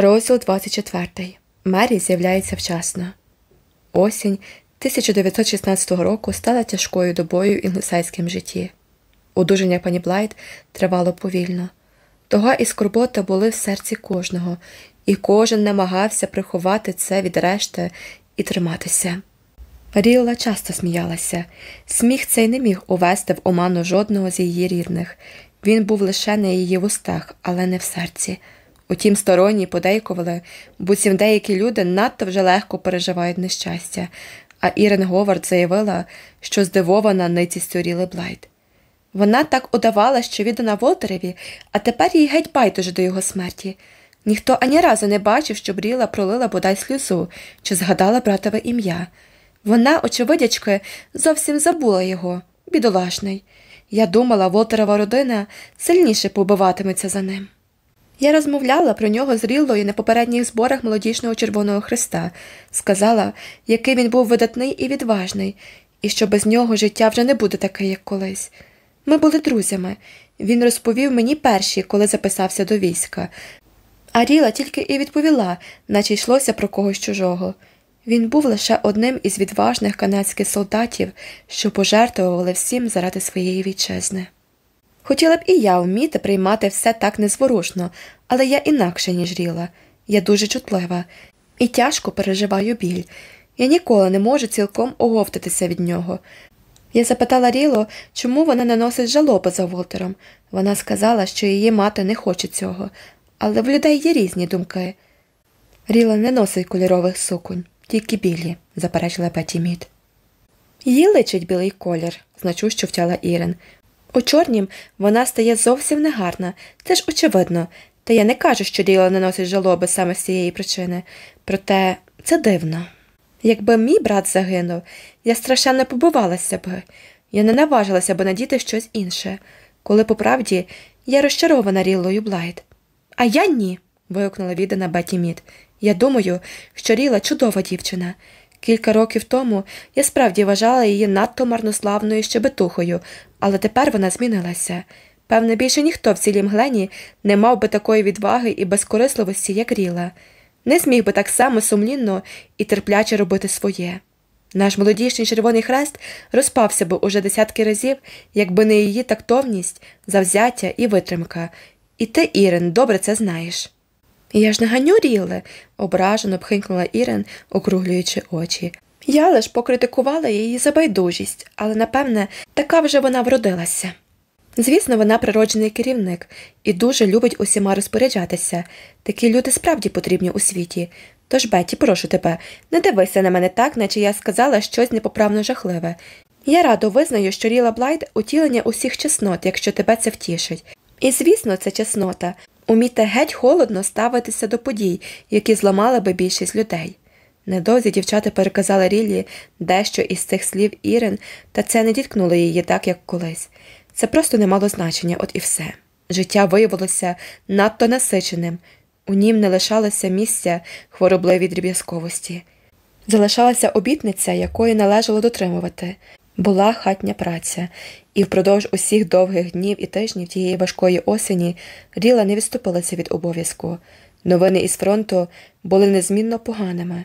Розділ 24. Мері з'являється вчасно. Осінь 1916 року стала тяжкою добою в інглесайському житті. Одужання пані Блайт тривало повільно. Тога і скорбота були в серці кожного, і кожен намагався приховати це від решти і триматися. Рілла часто сміялася. Сміх цей не міг увести в оману жодного з її рідних. Він був лише на її вустах, але не в серці. Утім, сторонні подейкували, буцім деякі люди надто вже легко переживають нещастя, а Ірен Говард заявила, що здивована ницістю Ріли Блайт. Вона так удавала, що віддана Волтереві, а тепер їй геть байдуже до його смерті. Ніхто ані разу не бачив, щоб Ріла пролила бодай сльозу чи згадала братове ім'я. Вона, очевидячки, зовсім забула його, бідолашний. Я думала, Волтерова родина сильніше побиватиметься за ним. Я розмовляла про нього з Ріллою на попередніх зборах молодіжного Червоного Христа, сказала, який він був видатний і відважний, і що без нього життя вже не буде таке, як колись. Ми були друзями. Він розповів мені перші, коли записався до війська. А Ріла тільки і відповіла, наче йшлося про когось чужого. Він був лише одним із відважних канадських солдатів, що пожертвували всім заради своєї вітчизни. Хотіла б і я вміти приймати все так незворушно, але я інакше, ніж Ріла. Я дуже чутлива і тяжко переживаю біль. Я ніколи не можу цілком оговтатися від нього. Я запитала Ріло, чому вона не носить жалоби за Волтером. Вона сказала, що її мати не хоче цього, але в людей є різні думки. Ріла не носить кольорових суконь, тільки білі, заперечила Петі Мід. Їй личить білий колір, значущо втяла Ірен. У чорнім вона стає зовсім негарна, це ж очевидно, та я не кажу, що Ріла не носить жалоби саме з цієї причини, проте це дивно. Якби мій брат загинув, я страшенно побивалася б, я не наважилася б надіти щось інше, коли по правді я розчарована Рілою Блайт. А я ні. вигукнула віддана Беті Мід. Я думаю, що Ріла чудова дівчина. Кілька років тому я справді вважала її надто марнославною щебетухою, але тепер вона змінилася. Певне, більше ніхто в цілім глені не мав би такої відваги і безкорисливості, як Ріла, не зміг би так само сумлінно і терпляче робити своє. Наш молодішній Червоний хрест розпався би уже десятки разів, якби не її тактовність, завзяття і витримка. І ти, Ірен, добре це знаєш. Я ж не ганю Ріле, ображено пхинькнула Ірен, округлюючи очі. Я лиш покритикувала її за байдужість, але, напевне, така вже вона вродилася. Звісно, вона природжений керівник і дуже любить усіма розпоряджатися. Такі люди справді потрібні у світі. Тож, Беті, прошу тебе, не дивися на мене так, наче я сказала щось непоправно жахливе. Я радо визнаю, що Ріла Блайт утілення усіх чеснот, якщо тебе це втішить. І, звісно, це чеснота уміти геть холодно ставитися до подій, які зламали би більшість людей. Недовзі дівчата переказали Ріллі дещо із цих слів Ірен, та це не діткнуло її так, як колись. Це просто не мало значення, от і все. Життя виявилося надто насиченим, у нім не лишалося місця хворобливій дріб'язковості. Залишалася обітниця, якої належало дотримувати, була хатня праця, і впродовж усіх довгих днів і тижнів тієї важкої осені Ріла не відступилася від обов'язку. Новини із фронту були незмінно поганими.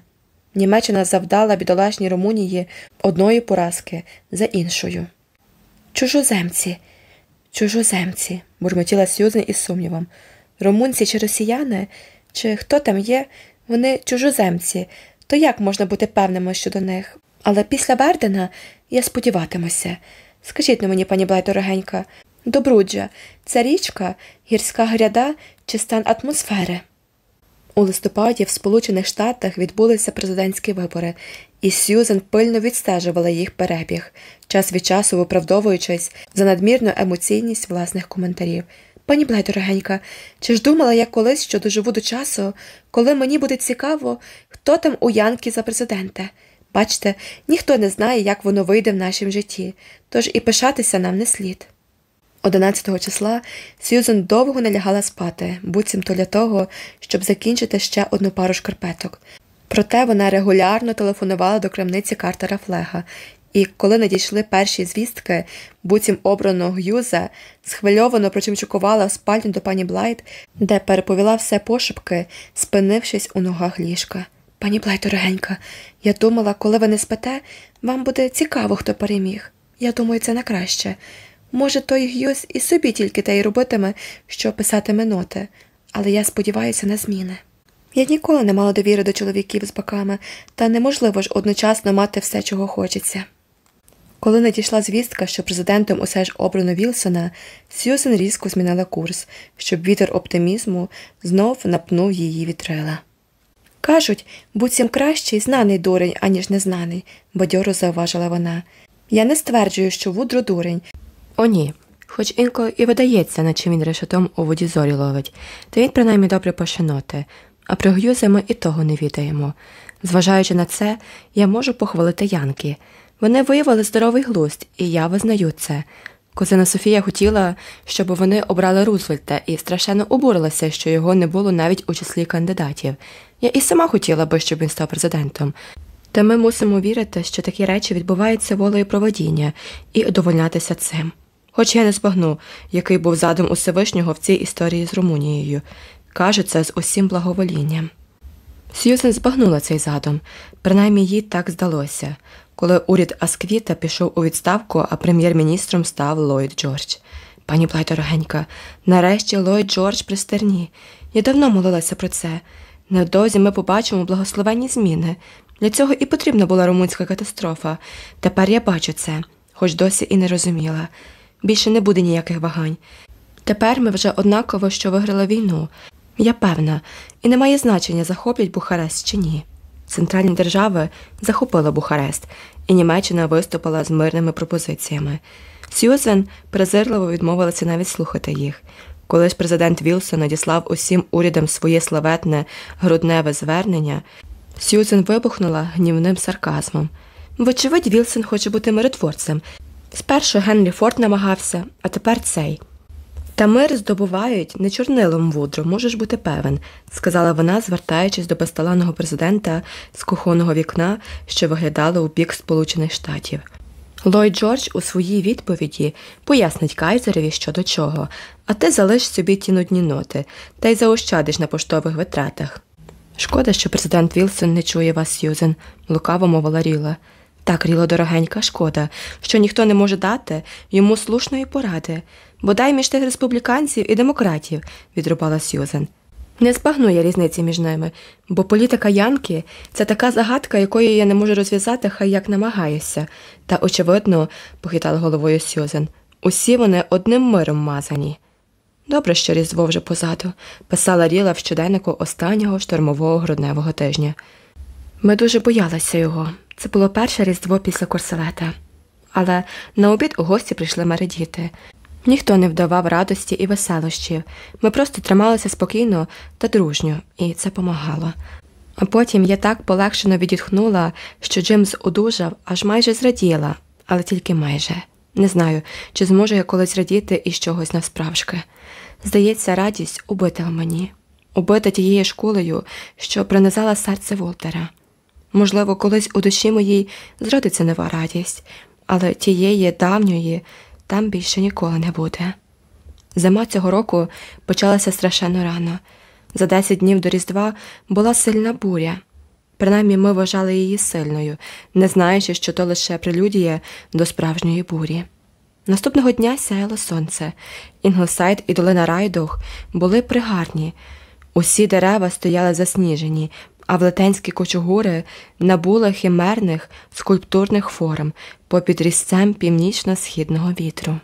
Німеччина завдала бідолашній Румунії одної поразки за іншою. Чужоземці, чужоземці, бурмотіла Сюзен із сумнівом. Румунці чи росіяни, чи хто там є, вони чужоземці, то як можна бути певними щодо них? Але після Вердена я сподіватимуся. Скажіть на мені, пані Блай, дорогенька, добруджа, це річка, гірська гряда чи стан атмосфери? У листопаді в Сполучених Штатах відбулися президентські вибори, і Сьюзен пильно відстежувала їх перебіг, час від часу виправдовуючись за надмірну емоційність власних коментарів. Пані Блай, дорогенька, чи ж думала я колись, що доживу до часу, коли мені буде цікаво, хто там у Янки за президента? Бачте, ніхто не знає, як воно вийде в нашому житті, тож і пишатися нам не слід. 11 числа Сьюзен довго не лягала спати, буцімто для того, щоб закінчити ще одну пару шкарпеток. Проте вона регулярно телефонувала до крамниці Картера Флега І коли надійшли перші звістки, буцім обраного Г'юза, схвильовано причимчикувала в спальню до пані Блайт, де переповіла все пошепки, спинившись у ногах ліжка. Пані Блайт, дорогенька, я думала, коли ви не спите, вам буде цікаво, хто переміг. Я думаю, це на краще. Може, той Г'юз і собі тільки те й робитиме, що писатиме ноти, але я сподіваюся на зміни. Я ніколи не мала довіри до чоловіків з боками, та неможливо ж одночасно мати все, чого хочеться. Коли надійшла звістка, що президентом усе ж обрано Вілсона, Сьюзен різко змінила курс, щоб вітер оптимізму знов напнув її вітрила. Кажуть, буцім кращий знаний дурень, аніж незнаний, бадьоро зауважила вона. Я не стверджую, що Вудро дурень. О, ні. Хоч інколи і видається, наче він решетом у воді зорі ловить, та він принаймні добре пошиноти, а про Гюза ми і того не відаємо. Зважаючи на це, я можу похвалити Янки. Вони виявили здоровий глузд, і я визнаю це. Козина Софія хотіла, щоб вони обрали Рузвельта, і страшенно обурилася, що його не було навіть у числі кандидатів. Я і сама хотіла би, щоб він став президентом. Та ми мусимо вірити, що такі речі відбуваються волею проводіння і удовольнятися цим. Хоч я не збагну, який був задум Усевишнього в цій історії з Румунією, каже це з усім благоволінням. Сьюзен збагнула цей задум, принаймні їй так здалося, коли уряд Асквіта пішов у відставку, а прем'єр-міністром став Ллойд Джордж. Пані Блайт, дорогенька, нарешті Ллойд Джордж при стерні. Я давно молилася про це. Невдовзі ми побачимо благословенні зміни. Для цього і потрібна була румунська катастрофа. Тепер я бачу це, хоч досі і не розуміла. Більше не буде ніяких вагань. Тепер ми вже однаково, що виграли війну. Я певна, і не має значення, захоплять Бухарест чи ні. Центральні держави захопили Бухарест, і Німеччина виступила з мирними пропозиціями. Сьюзен презирливо відмовилася навіть слухати їх. Коли ж президент Вілсон надіслав усім урядам своє славетне грудневе звернення, Сьюзен вибухнула гнівним сарказмом. Вочевидь, Вілсон хоче бути миротворцем. Спершу Генрі Форд намагався, а тепер цей. Та мир здобувають не чорнилом вудро, можеш бути певен, сказала вона, звертаючись до безталанного президента з кухонного вікна, що виглядало у бік Сполучених Штатів. Ллойд Джордж у своїй відповіді пояснить Кайзереві що до чого, а ти залиш собі ті нудні ноти та й заощадиш на поштових витратах. Шкода, що президент Вілсон не чує вас, Сьюзен, лукаво мовила Ріла. Так, Ріло, дорогенька, шкода, що ніхто не може дати йому слушної поради, бодай між тих республіканців і демократів, відрубала Сьюзен. Не збагну я різниці між ними, бо політика Янки це така загадка, якої я не можу розв'язати, хай як намагаюся. Та, очевидно, похитала головою Сьюзен, усі вони одним миром мазані. Добре, що Різдво вже позаду, писала Ріла в щоденнику останнього штормового грудневого тижня. Ми дуже боялися його. Це було перше різдво після корселета. Але на обід у гості прийшли мередіти. Ніхто не вдавав радості і веселощів. Ми просто трималися спокійно та дружньо, і це помагало. А потім я так полегшено відітхнула, що Джимс одужав, аж майже зраділа, але тільки майже. Не знаю, чи зможу я колись радіти із чогось навсправжки. Здається, радість убита в мені, убита тією школею, що принизала серце Волтера. Можливо, колись у душі моїй зродиться нова радість, але тієї давньої там більше ніколи не буде. Зима цього року почалася страшенно рано. За 10 днів до Різдва була сильна буря. Принаймні ми вважали її сильною, не знаючи, що то лише прелюдія до справжньої бурі. Наступного дня сяяло сонце. Інглсайд і Долина Райдуг були пригарні. Усі дерева стояли засніжені, а велетенські кочугури набули химерних скульптурних форм попід різцем північно-східного вітру.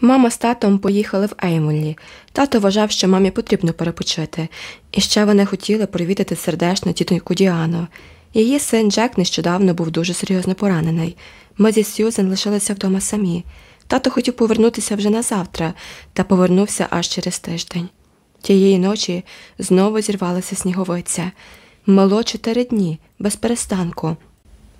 Мама з татом поїхали в Еймолі. Тато вважав, що мамі потрібно перепочити, і ще вони хотіли провідати сердечно тітоньку Діану. Її син Джек нещодавно був дуже серйозно поранений. Ми зі Сьюзен лишилися вдома самі. Тато хотів повернутися вже на завтра, та повернувся аж через тиждень. Тієї ночі знову зірвалася сніговиця. Мало чотири дні, без перестанку.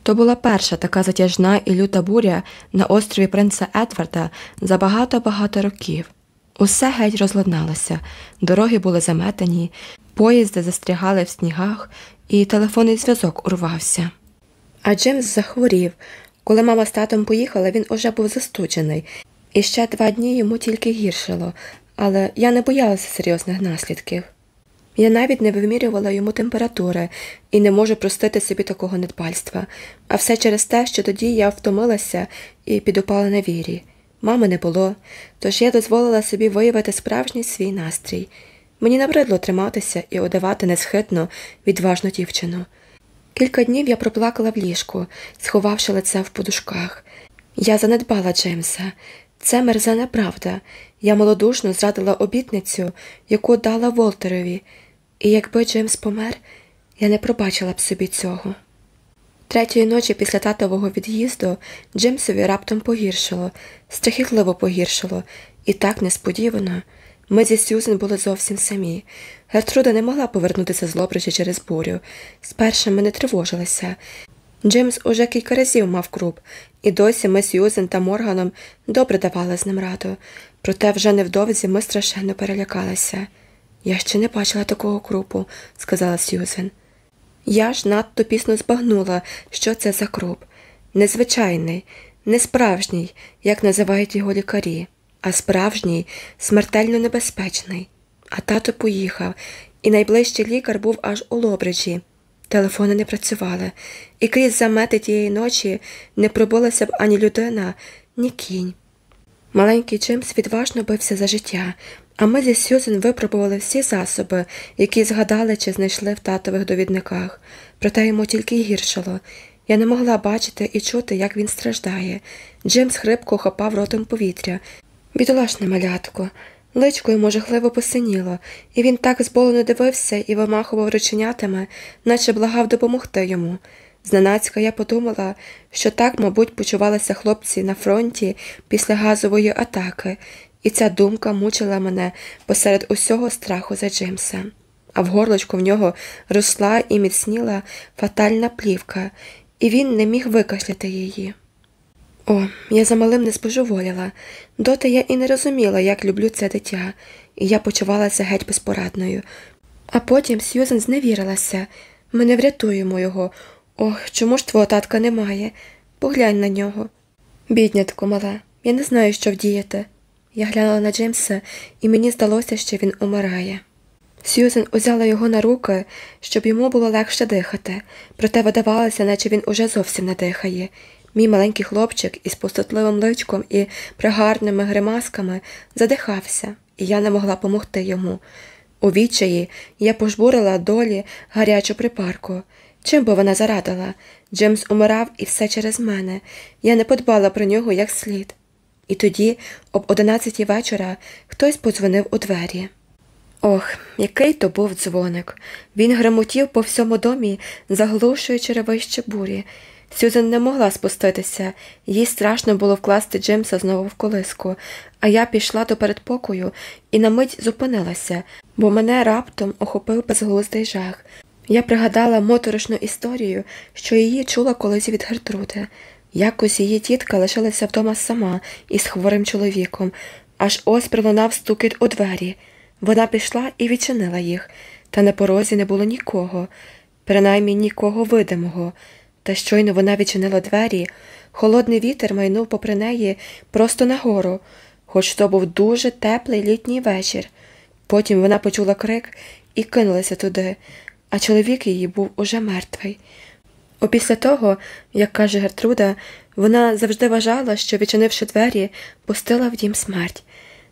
То була перша така затяжна і люта буря на острові принца Едварда за багато-багато років. Усе геть розладналося, дороги були заметані, поїзди застрягали в снігах, і телефонний зв'язок урвався. А Джимс захворів. Коли мама з татом поїхала, він уже був застуджений, і ще два дні йому тільки гіршило, але я не боялася серйозних наслідків. Я навіть не вимірювала йому температури і не можу простити собі такого недбальства, а все через те, що тоді я втомилася і підупала на вірі. Мами не було, тож я дозволила собі виявити справжній свій настрій. Мені набридло триматися і удавати несхитну, відважну дівчину. Кілька днів я проплакала в ліжку, сховавши лице в подушках. Я занедбала Джеймса. Це мерзена правда. Я малодушно зрадила обітницю, яку дала Волтерові, і якби Джеймс помер, я не пробачила б собі цього. Третьої ночі після татового від'їзду Джеймсові раптом погіршило, страхітливо погіршило, і так несподівано. Ми зі Сюзен були зовсім самі. Гертруда не могла повернутися з Лобрича через бурю. Спершу ми не тривожилися. Джеймс уже кілька разів мав круп, і досі ми Сьюзен та Морганом добре давали з ним раду, проте вже невдовзі ми страшенно перелякалися. Я ще не бачила такого крупу, сказала Сьюзен. Я ж надто пісно збагнула, що це за круп. Незвичайний, несправжній, як називають його лікарі, а справжній, смертельно небезпечний. А тато поїхав, і найближчий лікар був аж у Лобриджі. Телефони не працювали, і крізь замети тієї ночі не пробулася б ані людина, ні кінь. Маленький Джимс відважно бився за життя, а ми зі Сюзен випробували всі засоби, які згадали чи знайшли в татових довідниках, проте йому тільки гіршило. Я не могла бачити і чути, як він страждає. Джимс хрипко хопав ротом повітря. Бідолашне малятко. Личко йому жахливо посиніло, і він так зболено дивився і вимахував рученятами, наче благав допомогти йому. Зненацька я подумала, що так, мабуть, почувалися хлопці на фронті після газової атаки, і ця думка мучила мене посеред усього страху за Джимса. А в горлочку в нього росла і міцніла фатальна плівка, і він не міг викашляти її. О, я замалим не збожеволіла. Доти я і не розуміла, як люблю це дитя, і я почувалася геть безпорадною. А потім Сьюзен зневірилася. Ми не врятуємо його. Ох, чому ж твого татка немає? Поглянь на нього. Біднятко, мала, я не знаю, що вдіяти. Я глянула на Джеймса, і мені здалося, що він умирає. Сьюзен узяла його на руки, щоб йому було легше дихати, проте видавалося, наче він уже зовсім не дихає. Мій маленький хлопчик із пустотливим личком і пригарними гримасками задихався, і я не могла помогти йому. У відчаї я пожбурила долі гарячу припарку. Чим би вона зарадила? Джемс умирав і все через мене. Я не подбала про нього як слід. І тоді, об одинадцятій вечора, хтось подзвонив у двері. Ох, який то був дзвоник. Він грамотів по всьому домі, заглушуючи ревище бурі. Сюзен не могла спуститися, їй страшно було вкласти Джимса знову в колиску, а я пішла до передпокою і на мить зупинилася, бо мене раптом охопив безглуздий жах. Я пригадала моторошну історію, що її чула колись від Гертруди. Якось її тітка лишилася вдома сама із хворим чоловіком, аж ось пролунав стукіт у двері. Вона пішла і відчинила їх, та на порозі не було нікого, принаймні нікого видимого. Та щойно вона відчинила двері, холодний вітер майнув попри неї просто нагору, хоч то був дуже теплий літній вечір. Потім вона почула крик і кинулася туди, а чоловік її був уже мертвий. Опісля того, як каже Гертруда, вона завжди вважала, що, відчинивши двері, пустила в дім смерть.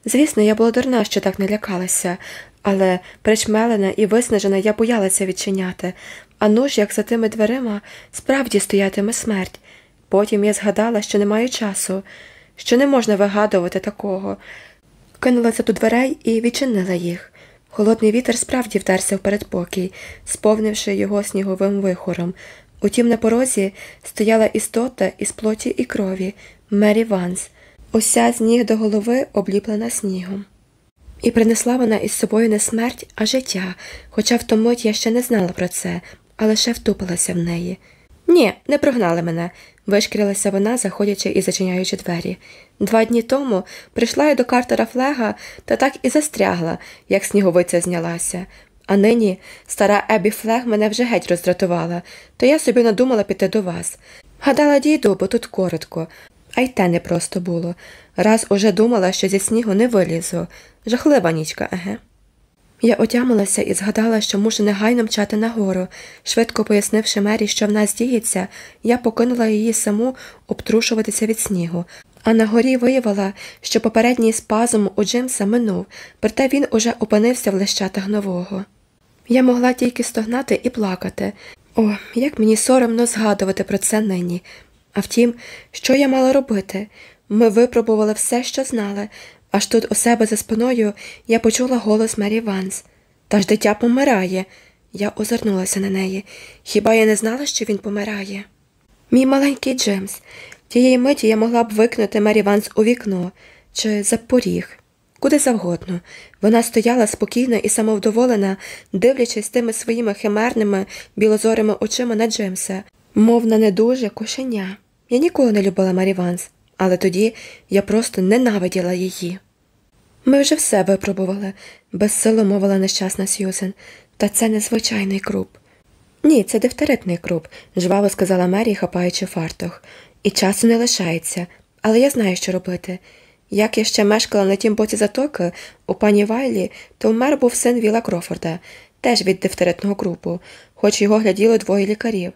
Звісно, я була дурна, що так не лякалася, але причмелена і виснажена я боялася відчиняти, а ну ж, як за тими дверима справді стоятиме смерть. Потім я згадала, що не маю часу, що не можна вигадувати такого. Кинулася до дверей і відчинила їх. Холодний вітер справді вдерся в передпокій, сповнивши його сніговим вихором. Утім, на порозі стояла істота із плоті і крові Мері Ванс, уся з ніг до голови обліплена снігом. І принесла вона із собою не смерть, а життя, хоча в тому мить я ще не знала про це, а лише втупилася в неї. Ні, не прогнали мене, вишкірилася вона, заходячи і зачиняючи двері. Два дні тому прийшла я до Картера Флега та так і застрягла, як сніговиця знялася. А нині стара Ебі Флег мене вже геть роздратувала, то я собі надумала піти до вас. Гадала дійду, бо тут коротко, а й те не просто було. Раз уже думала, що зі снігу не вилізу. Жахлива нічка, еге. Я отямилася і згадала, що мушу негайно мчати нагору. Швидко пояснивши Мері, що в нас діється, я покинула її саму обтрушуватися від снігу, а на горі виявила, що попередній спазм у Джимса минув, проте він уже опинився в лищатах нового. Я могла тільки стогнати і плакати. О, як мені соромно згадувати про це нині. А втім, що я мала робити? Ми випробували все, що знали, аж тут у себе за спиною я почула голос Мері Ванс. Та ж дитя помирає. Я озирнулася на неї. Хіба я не знала, що він помирає? Мій маленький Джемс. Тієї миті я могла б викинути Мері Ванс у вікно чи за поріг. Куди завгодно. Вона стояла спокійно і самовдоволена, дивлячись тими своїми химерними білозорими очима на Джемса, мов на недуже кошеня. Я ніколи не любила Мері Ванс, але тоді я просто ненавиділа її. Ми вже все випробували, безсило мовила нещасна Сьюзен, та це незвичайний круп. Ні, це дифтеритний круп, жваво сказала Мері, хапаючи фартух. І часу не лишається, але я знаю, що робити. Як я ще мешкала на тім боці затоки у пані Вайлі, то вмер був син Віла Крофорда, теж від дифтеритного крупу, хоч його гляділо двоє лікарів.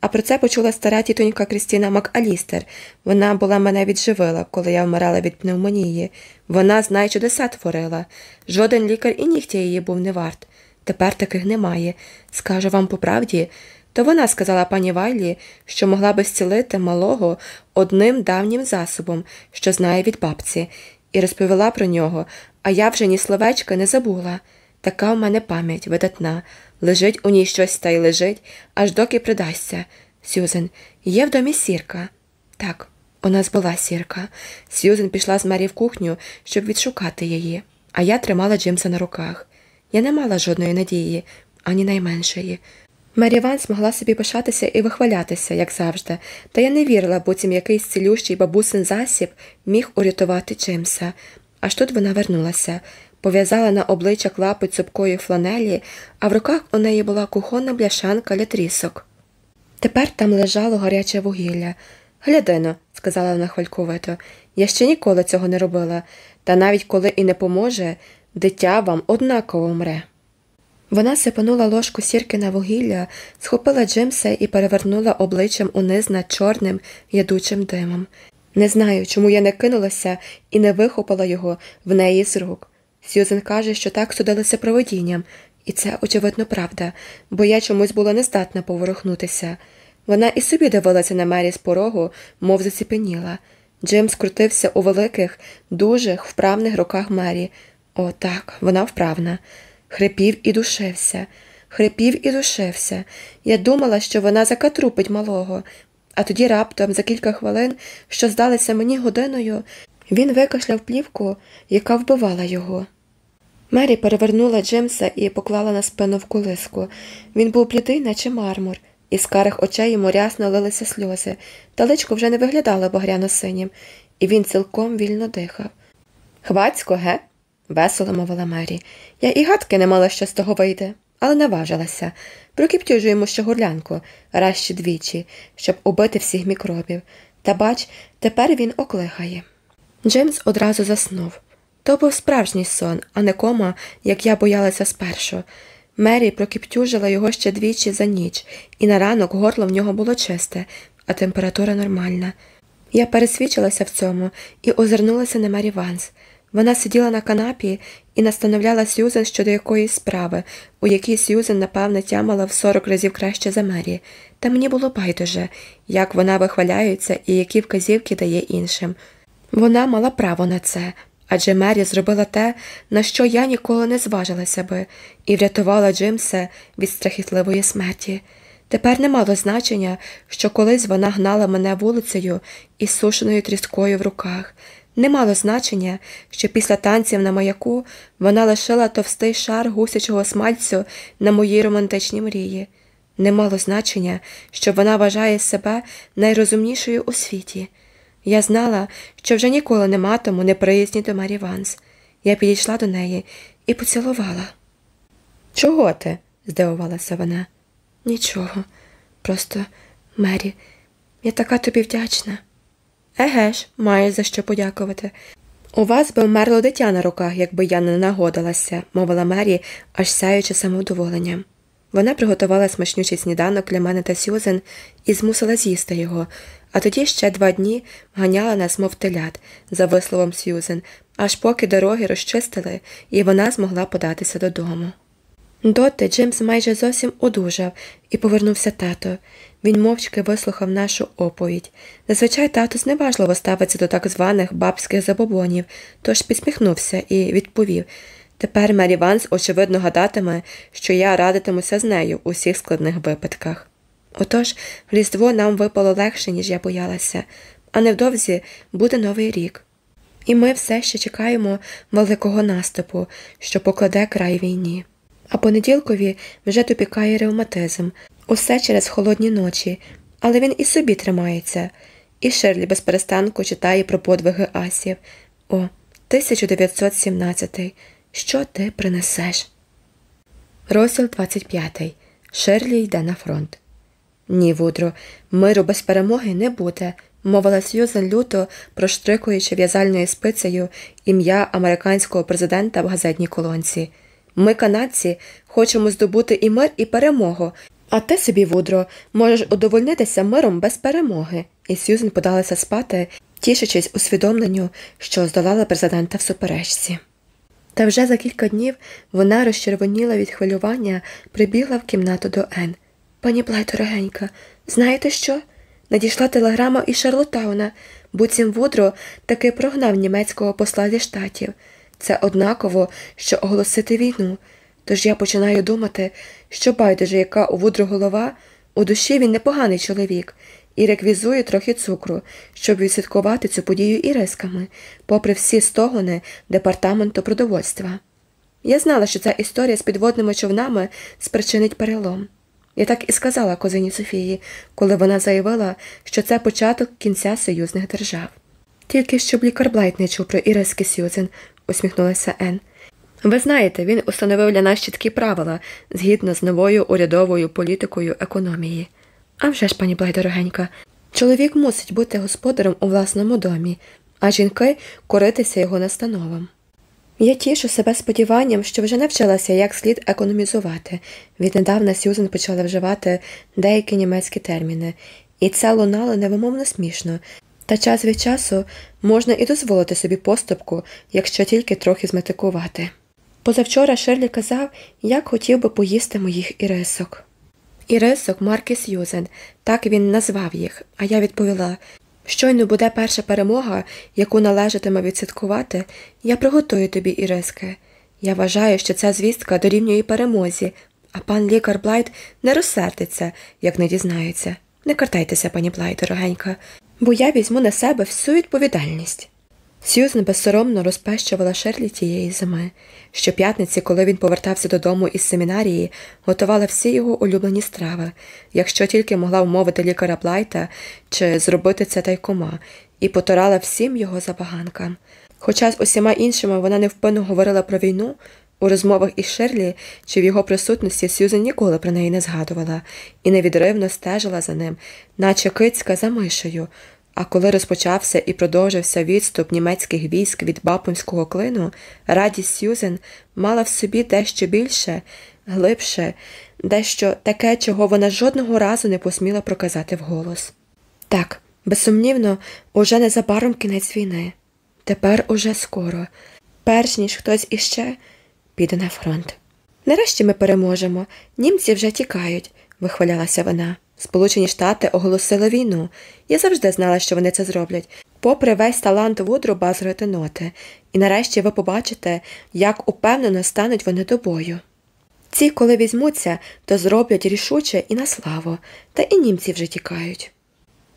А про це почула стара тітонька Крістіна МакАлістер. Вона була мене відживила, коли я вмирала від пневмонії. Вона знає, чудеса творила. Жоден лікар і нігтя її був не варт. Тепер таких немає. Скажу вам по правді, то вона сказала пані Вайлі, що могла би зцілити малого одним давнім засобом, що знає від бабці, і розповіла про нього, а я вже ні словечка не забула. Така в мене пам'ять видатна. Лежить у ній щось та й лежить, аж доки придасться. Сюзен, є в домі сірка? Так, у нас була сірка. Сюзен пішла з Мері в кухню, щоб відшукати її, а я тримала Джимса на руках. Я не мала жодної надії, ані найменшої. Мері Ванс могла собі пишатися і вихвалятися, як завжди, та я не вірила, буцім якийсь цілющий бабусин засіб міг урятувати Джимса. Аж тут вона вернулася, пов'язала на обличчя клапи цупкої фланелі, а в руках у неї була кухонна бляшанка для трісок. Тепер там лежало гаряче вугілля. Глядино, сказала вона хвальковито, я ще ніколи цього не робила, та навіть коли і не поможе, дитя вам однаково вмре. Вона сипанула ложку сірки на вугілля, схопила Джимса і перевернула обличчям униз над чорним, ядучим димом. Не знаю, чому я не кинулася і не вихопила його в неї з рук. Сьюзен каже, що так судилися проводінням, і це, очевидно, правда, бо я чомусь була нездатна поворухнутися. Вона і собі дивилася на мері з порогу, мов заціпеніла. Джим скрутився у великих, дужих, вправних руках Мері. О, так, вона вправна. Хрипів і душився, хрипів і душився. Я думала, що вона закатрупить малого, а тоді раптом, за кілька хвилин, що здалися мені годиною, він викашляв плівку, яка вбивала його. Мері перевернула Джимса і поклала на спину в колиску. Він був блідий, наче мармур, і з карих очей йому рясно лилися сльози, та личко вже не виглядало багряно синім, і він цілком вільно дихав. Хвацько, ге? Весело мовила Мері. Я і гадки не мала, що з того вийде, але наважилася. Прокіптюжу йому ще горлянку, раз ще двічі, щоб убити всіх мікробів. Та бач, тепер він оклихає. Джеймс одразу заснув. То був справжній сон, а не кома, як я боялася спершу. Мері прокіптюжила його ще двічі за ніч, і на ранок горло в нього було чисте, а температура нормальна. Я пересвідчилася в цьому і озирнулася на Мері Ванс. Вона сиділа на канапі і настановляла Сюзен щодо якоїсь справи, у якій Сюзен, напевне, тямила в сорок разів краще за Мері, та мені було байдуже, як вона вихваляється і які вказівки дає іншим. Вона мала право на це, адже Мері зробила те, на що я ніколи не зважилася би, і врятувала Джимса від страхітливої смерті. Тепер не мало значення, що колись вона гнала мене вулицею із сушеною тріскою в руках. Не мало значення, що після танців на маяку вона лишила товстий шар гусячого смальцю на моїй романтичній мрії. Не мало значення, що вона вважає себе найрозумнішою у світі. Я знала, що вже ніколи не матиму неприязні до Марі Ванс. Я підійшла до неї і поцілувала. Чого ти? здивувалася вона. Нічого, просто Мері, Я така тобі вдячна. Еге ж, маєш за що подякувати. У вас би вмерло дитя на руках, якби я не нагодилася, мовила Мері, аж сяючи самовдоволенням. Вона приготувала смачнючий сніданок для мене та Сюзен і змусила з'їсти його, а тоді ще два дні ганяла нас, мов телят, за висловом Сюзен, аж поки дороги розчистили, і вона змогла податися додому. Доти Джимс майже зовсім одужав і повернувся тато. Він мовчки вислухав нашу оповідь. Зазвичай тато зневажливо ставиться до так званих бабських забобонів, тож підсміхнувся і відповів Тепер Мері Ванс, очевидно, гадатиме, що я радитимуся з нею у всіх складних випадках. Отож, Різдво нам випало легше, ніж я боялася, а невдовзі буде новий рік. І ми все ще чекаємо великого наступу, що покладе край війні. А понеділкові вже допікає ревматизм, усе через холодні ночі, але він і собі тримається, і Шерлі без перестанку читає про подвиги асів. О, 1917. Що ти принесеш? Розділ 25. Шерлі йде на фронт. Ні, Вудро, миру без перемоги не буде, мовила Сьюзен люто, проштрикуючи в'язальною спицею ім'я американського президента в газетній колонці. Ми, канадці, хочемо здобути і мир, і перемогу. А ти собі, Вудро, можеш удовольнитися миром без перемоги. І Сьюзен подалася спати, тішачись усвідомленню, що здолала президента в суперечці. Та вже за кілька днів вона розчервоніла від хвилювання, прибігла в кімнату до Ен. Пані Блай, дорогенька, знаєте що? Надійшла телеграма із Шарлотауна, буцім Вудро таки прогнав німецького посла зі штатів. Це однаково, що оголосити війну. Тож я починаю думати, що байдуже, яка у Вудро голова, у душі він непоганий чоловік, і реквізує трохи цукру, щоб відсвяткувати цю подію ірисками, попри всі стогони департаменту продовольства. Я знала, що ця історія з підводними човнами спричинить перелом. Я так і сказала козині Софії, коли вона заявила, що це початок кінця союзних держав. Тільки щоб лікар Блайт не чув про Іриски Сюзен, усміхнулася Ен. Ви знаєте, він установив для нас чіткі правила згідно з новою урядовою політикою економії. А вже ж, пані Блай, дорогенька, чоловік мусить бути господарем у власному домі, а жінки коритися його настановам. Я тішу себе сподіванням, що вже навчилася, як слід економізувати. Віднедавна Сюзен почала вживати деякі німецькі терміни, і це лунало невимовно смішно, та час від часу можна і дозволити собі поступку, якщо тільки трохи зметикувати. Позавчора Шерлі казав, як хотів би поїсти моїх ірисок. Ірисок марки Сьюзен, так він назвав їх, а я відповіла щойно буде перша перемога, яку належатиме відсвяткувати, я приготую тобі іриски. Я вважаю, що ця звістка дорівнює перемозі, а пан лікар Блайт не розсердиться, як не дізнається. Не картайтеся, пані Блайт, дорогенька, бо я візьму на себе всю відповідальність. Сьюзен безсоромно розпещувала Шерлі тієї зими. Щоп'ятниці, коли він повертався додому із семінарії, готувала всі його улюблені страви, якщо тільки могла вмовити лікаря Блайта чи зробити це тайкома, і потурала всім його забаганкам. Хоча з усіма іншими вона невпинно говорила про війну, у розмовах із Шерлі чи в його присутності Сьюзен ніколи про неї не згадувала і невідривно стежила за ним, наче кицька за мишею, а коли розпочався і продовжився відступ німецьких військ від Бапунського клину, радість Сюзен мала в собі дещо більше, глибше, дещо таке, чого вона жодного разу не посміла проказати вголос. Так, безсумнівно, уже незабаром кінець війни. Тепер уже скоро, перш ніж хтось іще піде на фронт. Нарешті ми переможемо, німці вже тікають, вихвалялася вона. Сполучені Штати оголосили війну. Я завжди знала, що вони це зроблять, попри весь талант Вудру базрити ноти, і нарешті ви побачите, як упевнено стануть вони до бою. Ці, коли візьмуться, то зроблять рішуче і на славу, та і німці вже тікають.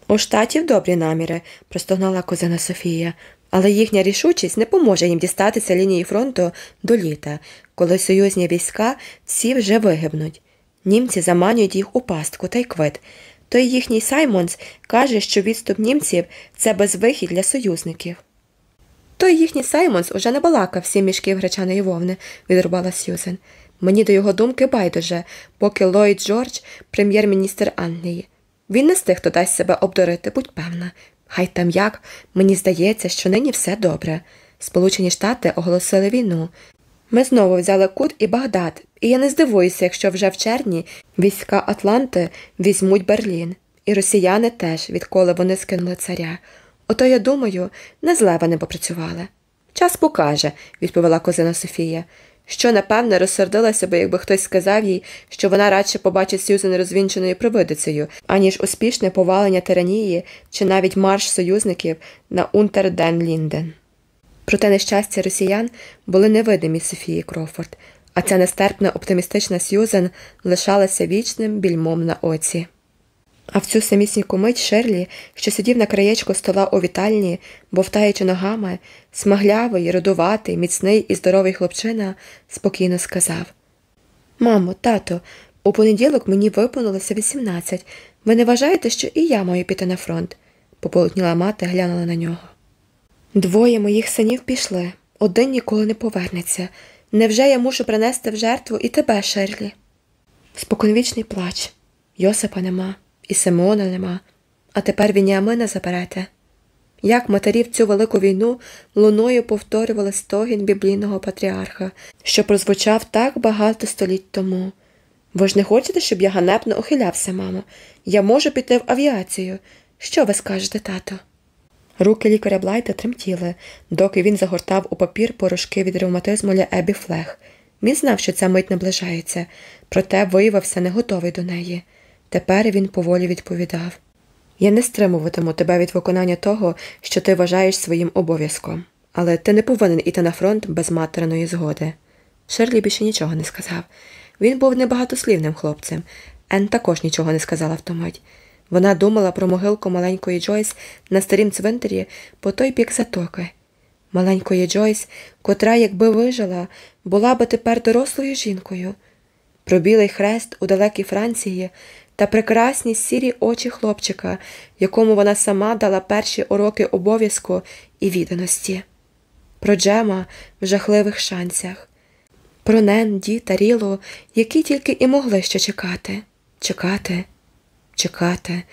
У штатів добрі наміри, простогнала козина Софія, але їхня рішучість не поможе їм дістатися лінії фронту до літа, коли союзні війська всі вже вигибнуть. Німці заманюють їх у пастку та й квит. Той їхній Саймонс каже, що відступ німців це безвихід для союзників. Той їхній Саймонс уже набалакав сім мішків гречаної вовни, відрубала Сьюзен. Мені до його думки байдуже, поки Ллойд Джордж, прем'єр-міністр Англії. Він не з тих, хто дасть себе обдурити, будь певна. Хай там як, мені здається, що нині все добре. Сполучені Штати оголосили війну. Ми знову взяли Кут і Багдад, і я не здивуюся, якщо вже в червні війська Атланти візьмуть Берлін, і росіяни теж, відколи вони скинули царя. Ото я думаю, не зле вони попрацювали. Час покаже, відповіла козина Софія, що, напевне, розсердилася би, якби хтось сказав їй, що вона радше побачить Сюзан розвінченою провидицею, аніж успішне повалення тиранії чи навіть марш союзників на Унтерден-Лінден. Проте нещастя росіян були невидимі Софії Крофорд, а ця нестерпна оптимістична Сьюзен лишалася вічним більмом на оці. А в цю самісіньку мить Шерлі, що сидів на краєчку стола у вітальні, бовтаючи ногами, смаглявий, родуватий, міцний і здоровий хлопчина, спокійно сказав Мамо, тато, у понеділок мені виповнилося 18. Ви не вважаєте, що і я маю піти на фронт? пополотніла мати, глянула на нього. Двоє моїх синів пішли, один ніколи не повернеться. Невже я мушу принести в жертву і тебе, Шерлі? Споконвічний плач. Йосипа нема, і Симона нема, а тепер Вініамина заберете. Як матері в цю велику війну луною повторювали стогін біблійного патріарха, що прозвучав так багато століть тому. Ви ж не хочете, щоб я ганебно ухилявся, мамо? Я можу піти в авіацію. Що ви скажете, тато? Руки лікаря Блайта тремтіли, доки він загортав у папір порошки від ревматизму для Ебі Флех. Він знав, що ця мить наближається, проте виявився не готовий до неї. Тепер він поволі відповідав Я не стримуватиму тебе від виконання того, що ти вважаєш своїм обов'язком, але ти не повинен іти на фронт без материної згоди. Шерлі більше нічого не сказав. Він був небагатослівним хлопцем. Ен також нічого не сказала в ту мить. Вона думала про могилку маленької Джойс на старім цвинтарі по той бік затоки. Маленької Джойс, котра, якби вижила, була би тепер дорослою жінкою. Про білий хрест у далекій Франції та прекрасні сірі очі хлопчика, якому вона сама дала перші уроки обов'язку і відданості. Про Джема в жахливих шансях, про Ненді та Рілу, які тільки і могли ще чекати, чекати чекати,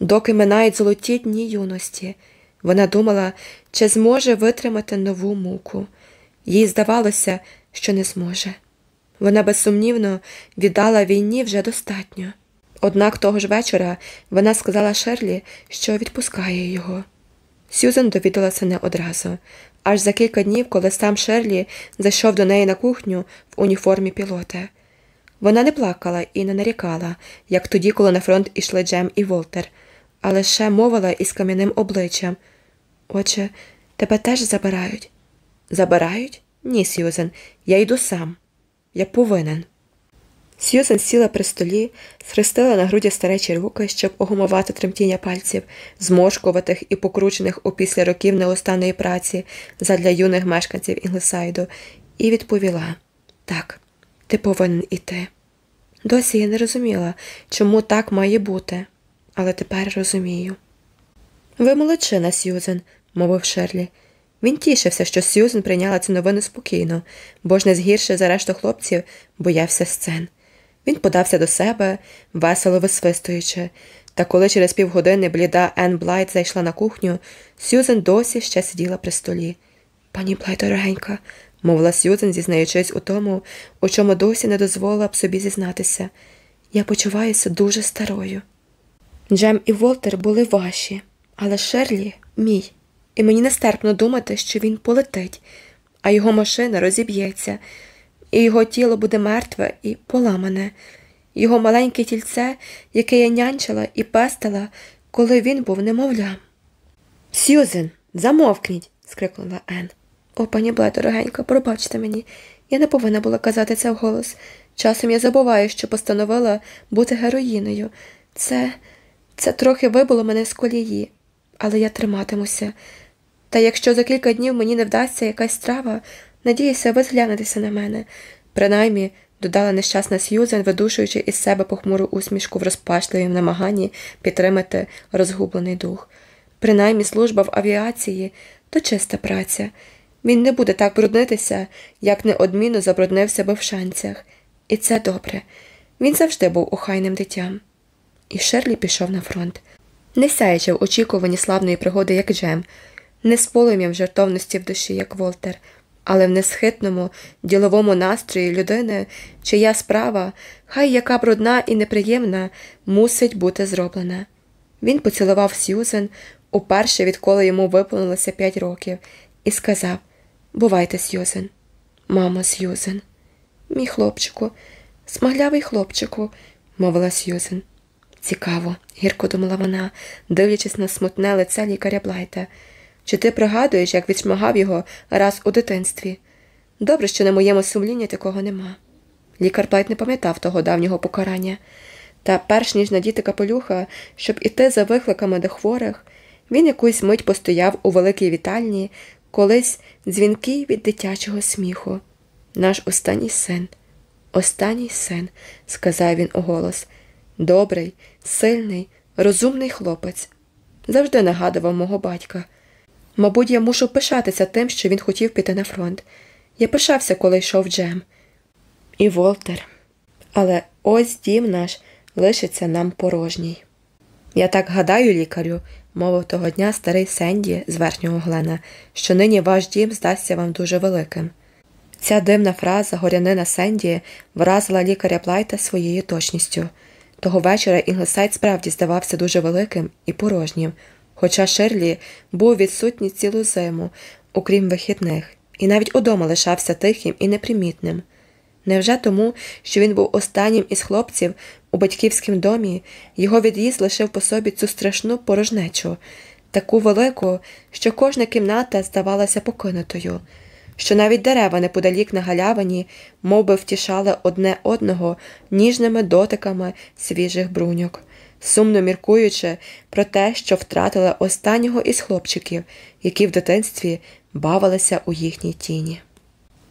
доки минають золоті дні юності. Вона думала, чи зможе витримати нову муку. Їй здавалося, що не зможе. Вона безсумнівно віддала війні вже достатньо. Однак того ж вечора вона сказала Шерлі, що відпускає його. Сюзан довідалася не одразу, аж за кілька днів, коли сам Шерлі зайшов до неї на кухню в уніформі пілота. Вона не плакала і не нарікала, як тоді, коли на фронт ішли Джем і Волтер, а лише мовила із кам'яним обличчям. Отже, тебе теж забирають. Забирають? Ні, Сьюзен, я йду сам. Я повинен. Сьюзен сіла при столі, схрестила на груді старечі руки, щоб огумувати тремтіння пальців, зморшкуватих і покручених у після років неостанної праці задля юних мешканців Інглесайду, і відповіла так. Ти повинен іти. Досі я не розуміла, чому так має бути, але тепер розумію. Ви молодчина, Сьюзен, мовив Шерлі. Він тішився, що Сьюзен прийняла цю новину спокійно, бо ж не згірше за решту хлопців боявся сцен. Він подався до себе, весело висвистуючи, та коли через півгодини бліда Енн Блайт зайшла на кухню, Сьюзен досі ще сиділа при столі. Пані Блайт, дорогенька, мовила Сьюзен, зізнаючись у тому, у чому досі не дозволила б собі зізнатися. Я почуваюся дуже старою. Джем і Волтер були ваші, але Шерлі мій, і мені нестерпно думати, що він полетить, а його машина розіб'ється, і його тіло буде мертве і поламане, його маленьке тільце, яке я нянчила і пестила, коли він був немовлям. Сьюзен, замовкніть. скрикнула Ен. О, пані Бле, дорогенька, пробачте мені, я не повинна була казати це вголос. Часом я забуваю, що постановила бути героїною. Це це трохи вибило мене з колії, але я триматимуся. Та якщо за кілька днів мені не вдасться якась страва, надіюся, ви зглянетеся на мене. Принаймні, додала нещасна Сьюзен, видушуючи із себе похмуру усмішку в розпачливім намаганні підтримати розгублений дух. Принаймні, служба в авіації то чиста праця. Він не буде так бруднитися, як неодмінно забруднився би в шанцях. І це добре. Він завжди був охайним дитям. і Шерлі пішов на фронт. Не сяючи в очікуванні славної пригоди, як Джем, не з полум'ям жартовності в душі, як Волтер, але в несхитному діловому настрої людини, чия справа, хай яка брудна і неприємна, мусить бути зроблена. Він поцілував Сьюзен уперше, відколи йому виповнилося п'ять років, і сказав Бувайте, Сьюзен, мамо, Сьюзен. Мій хлопчику, смаглявий хлопчику, мовила Сьюзен. Цікаво, гірко думала вона, дивлячись на смутне лице лікаря Блайта. Чи ти пригадуєш, як відшмагав його раз у дитинстві? Добре, що на моєму сумлінні такого нема. Лікар Блайт не пам'ятав того давнього покарання. Та перш ніж надіти капелюха, щоб іти за викликами до хворих, він якусь мить постояв у великій вітальні, колись дзвінкий від дитячого сміху. Наш останній син, останній син, сказав він уголос. Добрий, сильний, розумний хлопець. Завжди нагадував мого батька. Мабуть, я мушу пишатися тим, що він хотів піти на фронт. Я пишався, коли йшов Джем. І Волтер. Але ось дім наш лишиться нам порожній. Я так гадаю, лікарю, мовив того дня старий Сенді з верхнього глена, що нині ваш дім здасться вам дуже великим. Ця дивна фраза горянина Сенді вразила лікаря Блайта своєю точністю. Того вечора Інглсайд справді здавався дуже великим і порожнім, хоча Шерлі був відсутній цілу зиму, окрім вихідних, і навіть удома лишався тихим і непримітним. Невже тому, що він був останнім із хлопців у батьківському домі, його від'їзд лишив по собі цю страшну порожнечу, таку велику, що кожна кімната здавалася покинутою, що навіть дерева неподалік на галявині мов би, втішали одне одного ніжними дотиками свіжих бруньок, сумно міркуючи про те, що втратили останнього із хлопчиків, які в дитинстві бавилися у їхній тіні.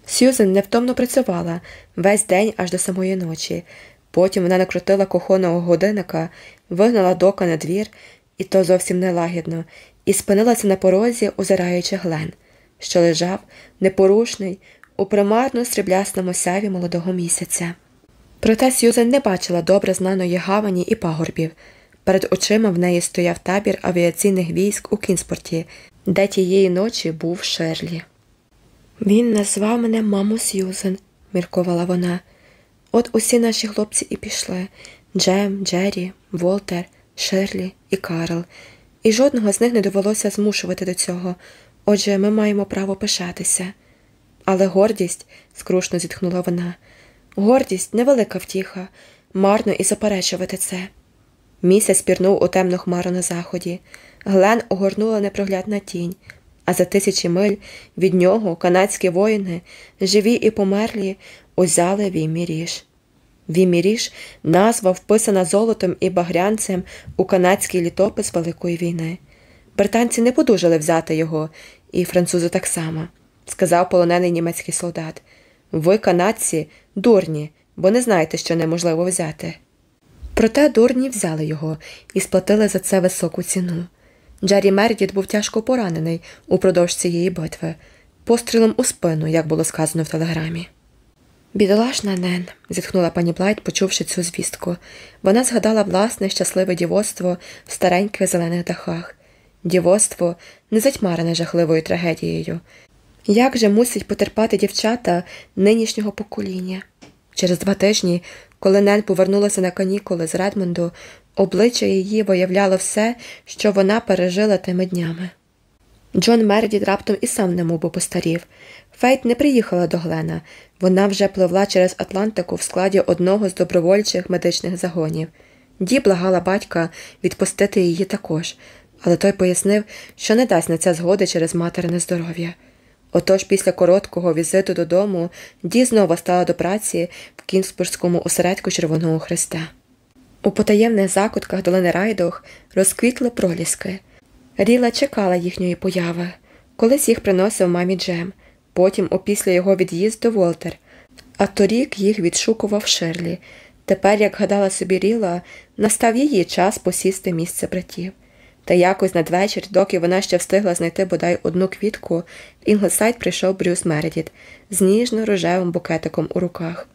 Сьюзен невтомно працювала весь день аж до самої ночі. Потім вона накрутила кохоного годинника, вигнала дока на двір, і то зовсім нелагідно, і спинилася на порозі, озираючи глен, що лежав непорушний у примарно сріблясному сяві молодого місяця. Проте Сьюзен не бачила добре знаної гавані і пагорбів. Перед очима в неї стояв табір авіаційних військ у Кінспорті, де тієї ночі був Шерлі. Він назвав мене мамо Сьюзен, міркувала вона. От усі наші хлопці і пішли Джем, Джері, Волтер, Шерлі і Карл. І жодного з них не довелося змушувати до цього. Отже, ми маємо право пишатися. Але гордість, скрушно зітхнула вона, гордість невелика втіха, марно і заперечувати це. Місяць пірнув у темну хмару на заході. Глен огорнула непроглядна тінь а за тисячі миль від нього канадські воїни, живі і померлі, узяли Віміріж. Віміріж назва вписана золотом і багрянцем у канадський літопис Великої війни. Британці не подужали взяти його, і французи так само, сказав полонений німецький солдат. Ви, канадці, дурні, бо не знаєте, що неможливо взяти. Проте дурні взяли його і сплатили за це високу ціну. Джері Мердіт був тяжко поранений упродовж цієї битви, пострілом у спину, як було сказано в телеграмі. Бідолашна Нен, зітхнула пані Блайт, почувши цю звістку. Вона згадала власне щасливе дівоцтво в стареньких зелених дахах, дівоцтво, не затьмарене жахливою трагедією. Як же мусять потерпати дівчата нинішнього покоління? Через два тижні, коли Нен повернулася на канікули з Редмонду, Обличчя її виявляло все, що вона пережила тими днями. Джон Мердіт раптом і сам немовби постарів. Фейт не приїхала до Глена, вона вже пливла через Атлантику в складі одного з добровольчих медичних загонів. Ді благала батька відпустити її також, але той пояснив, що не дасть на це згоди через материне здоров'я. Отож, після короткого візиту додому Ді знову стала до праці в Кінспурському осередку Червоного Христа. У потаємних закутках долини Райдох розквітли проліски. Ріла чекала їхньої появи. Колись їх приносив мамі Джем, потім, опісля його від'їзду, Волтер, а торік їх відшукував Ширлі. Тепер, як гадала собі Ріла, настав її час посісти місце братів. Та якось надвечір, доки вона ще встигла знайти бодай одну квітку, в Інглсайд прийшов Брюс Мередіт з ніжно рожевим букетиком у руках.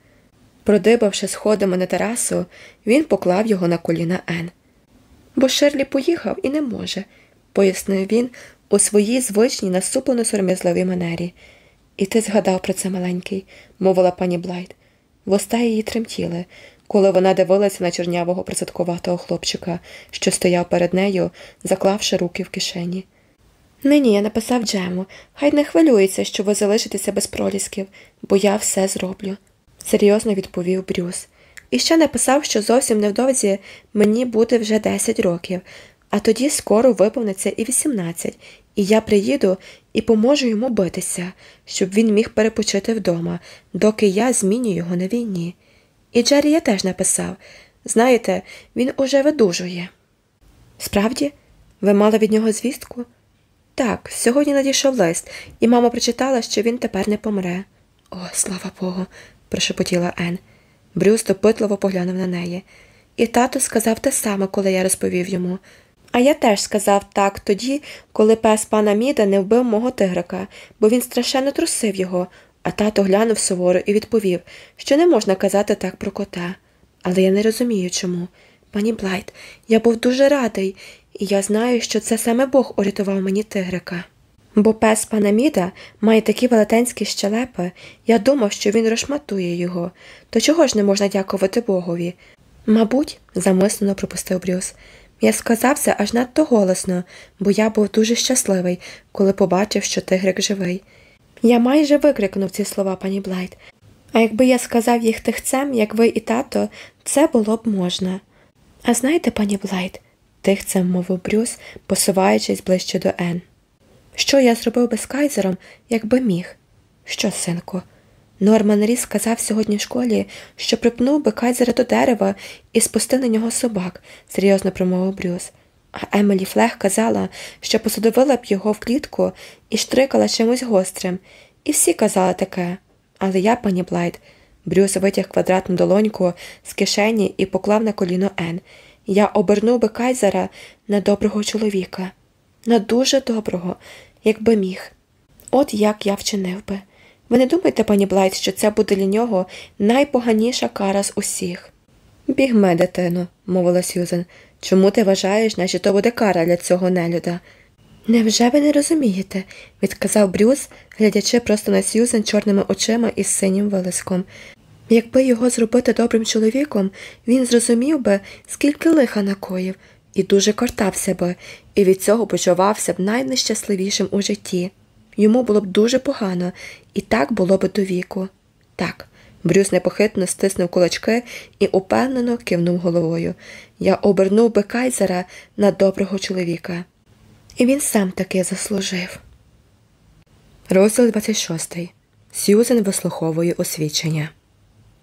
Продибавши сходами на терасу, він поклав його на коліна Ен. Бо Шерлі поїхав і не може, пояснив він у своїй звичній насуплено сором'язливій манері. І ти згадав про це маленький, мовила пані Блайт. Вуста її тремтіли, коли вона дивилася на чорнявого присадкуватого хлопчика, що стояв перед нею, заклавши руки в кишені. Нині я написав Джему, хай не хвилюється, що ви залишитеся без пролісків, бо я все зроблю, серйозно відповів Брюс. І ще написав, що зовсім невдовзі мені буде вже 10 років, а тоді скоро виповниться і 18, і я приїду і поможу йому битися, щоб він міг перепочити вдома, доки я зміню його на війні. І Джері я теж написав знаєте, він уже видужує. Справді, ви мали від нього звістку? Так, сьогодні надійшов лист, і мама прочитала, що він тепер не помре. О, слава Богу, прошепотіла Ен. Брюс допитливо поглянув на неї. І тато сказав те саме, коли я розповів йому. А я теж сказав так тоді, коли пес пана Міда не вбив мого тигрика, бо він страшенно трусив його, а тато глянув суворо і відповів, що не можна казати так про кота. Але я не розумію чому. Пані Блайт, я був дуже радий, і я знаю, що це саме Бог урятував мені тигрика. Бо пес пана Міда має такі велетенські щелепи, я думав, що він розшматує його, то чого ж не можна дякувати Богові? Мабуть, замислено пропустив Брюс. Я сказав це аж надто голосно, бо я був дуже щасливий, коли побачив, що тигрик живий. Я майже викрикнув ці слова пані Блайт, а якби я сказав їх тихцем, як ви і тато, це було б можна. А знаєте, пані Блайт, тихцем мовив Брюс, посуваючись ближче до Ен. Що я зробив би з кайзером, якби міг? Що, синку? Норман Ріс сказав сьогодні в школі, що припнув би кайзера до дерева і спустив на нього собак, серйозно промовив Брюс. А Емелі Флех казала, що посадовила б його в клітку і штрикала чимось гострим. І всі казали таке. Але я, пані Блайт, Брюс витяг квадратну долоньку з кишені і поклав на коліно Ен. Я обернув би кайзера на доброго чоловіка, на дуже доброго, якби міг. От як я вчинив би. Ви не думаєте, пані Блайт, що це буде для нього найпоганіша кара з усіх? Бігме, дитино, мовила Сюзен. Чому ти вважаєш, наче то буде кара для цього нелюда? Невже ви не розумієте? відказав Брюс, глядячи просто на Сьюзен чорними очима із синім вилиском. Якби його зробити добрим чоловіком, він зрозумів би, скільки лиха накоїв, і дуже кортався би, і від цього почувався б найнещасливішим у житті. Йому було б дуже погано, і так було б до віку. Так. Брюс непохитно стиснув кулачки і упевнено кивнув головою. Я обернув би кайзера на доброго чоловіка. І він сам таки заслужив. Розділ 26. Сьюзен вислуховує освічення.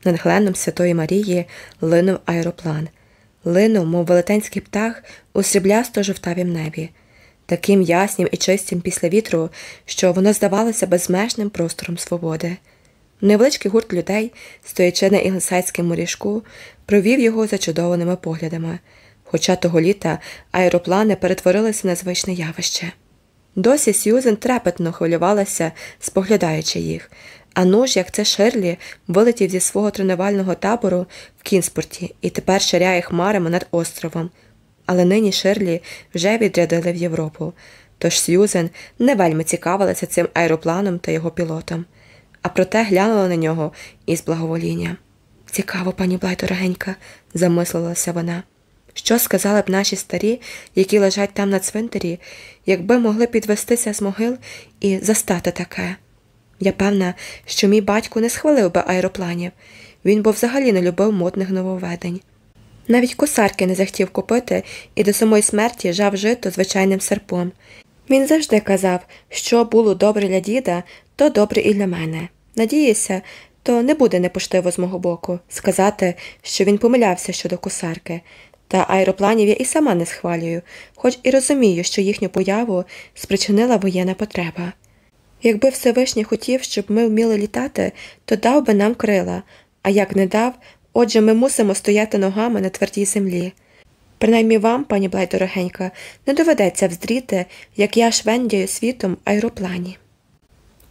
Над гленом Святої Марії линув аероплан. Линув, мов велетенський птах, у сріблясто жовтавім небі, таким яснім і чистим після вітру, що воно здавалося безмежним простором свободи. Невеличкий гурт людей, стоячи на іглесайському ріжку, провів його зачудованими поглядами, хоча того літа аероплани перетворилися на звичне явище. Досі Сьюзен трепетно хвилювалася, споглядаючи їх, а нуж, як це Ширлі, вилетів зі свого тренувального табору в Кінспорті і тепер ширяє хмарами над островом. Але нині Ширлі вже відрядили в Європу, тож Сьюзен не вельми цікавилася цим аеропланом та його пілотом а проте глянула на нього із благоволінням. Цікаво, пані Блай, дорогенька, замислилася вона. Що сказали б наші старі, які лежать там на цвинтарі, якби могли підвестися з могил і застати таке? Я певна, що мій батько не схвалив би аеропланів, він бо взагалі не любив модних нововведень. Навіть косарки не захотів купити і до самої смерті жав жито звичайним серпом. Він завжди казав, що було добре для діда, то добре і для мене. Надіюся, то не буде непоштиво з мого боку сказати, що він помилявся щодо косарки, та аеропланів я і сама не схвалюю, хоч і розумію, що їхню появу спричинила воєнна потреба. Якби Всевишній хотів, щоб ми вміли літати, то дав би нам крила, а як не дав, отже, ми мусимо стояти ногами на твердій землі. Принаймні вам, пані Блай дорогенька, не доведеться вздріти, як я швендяю світом аероплані.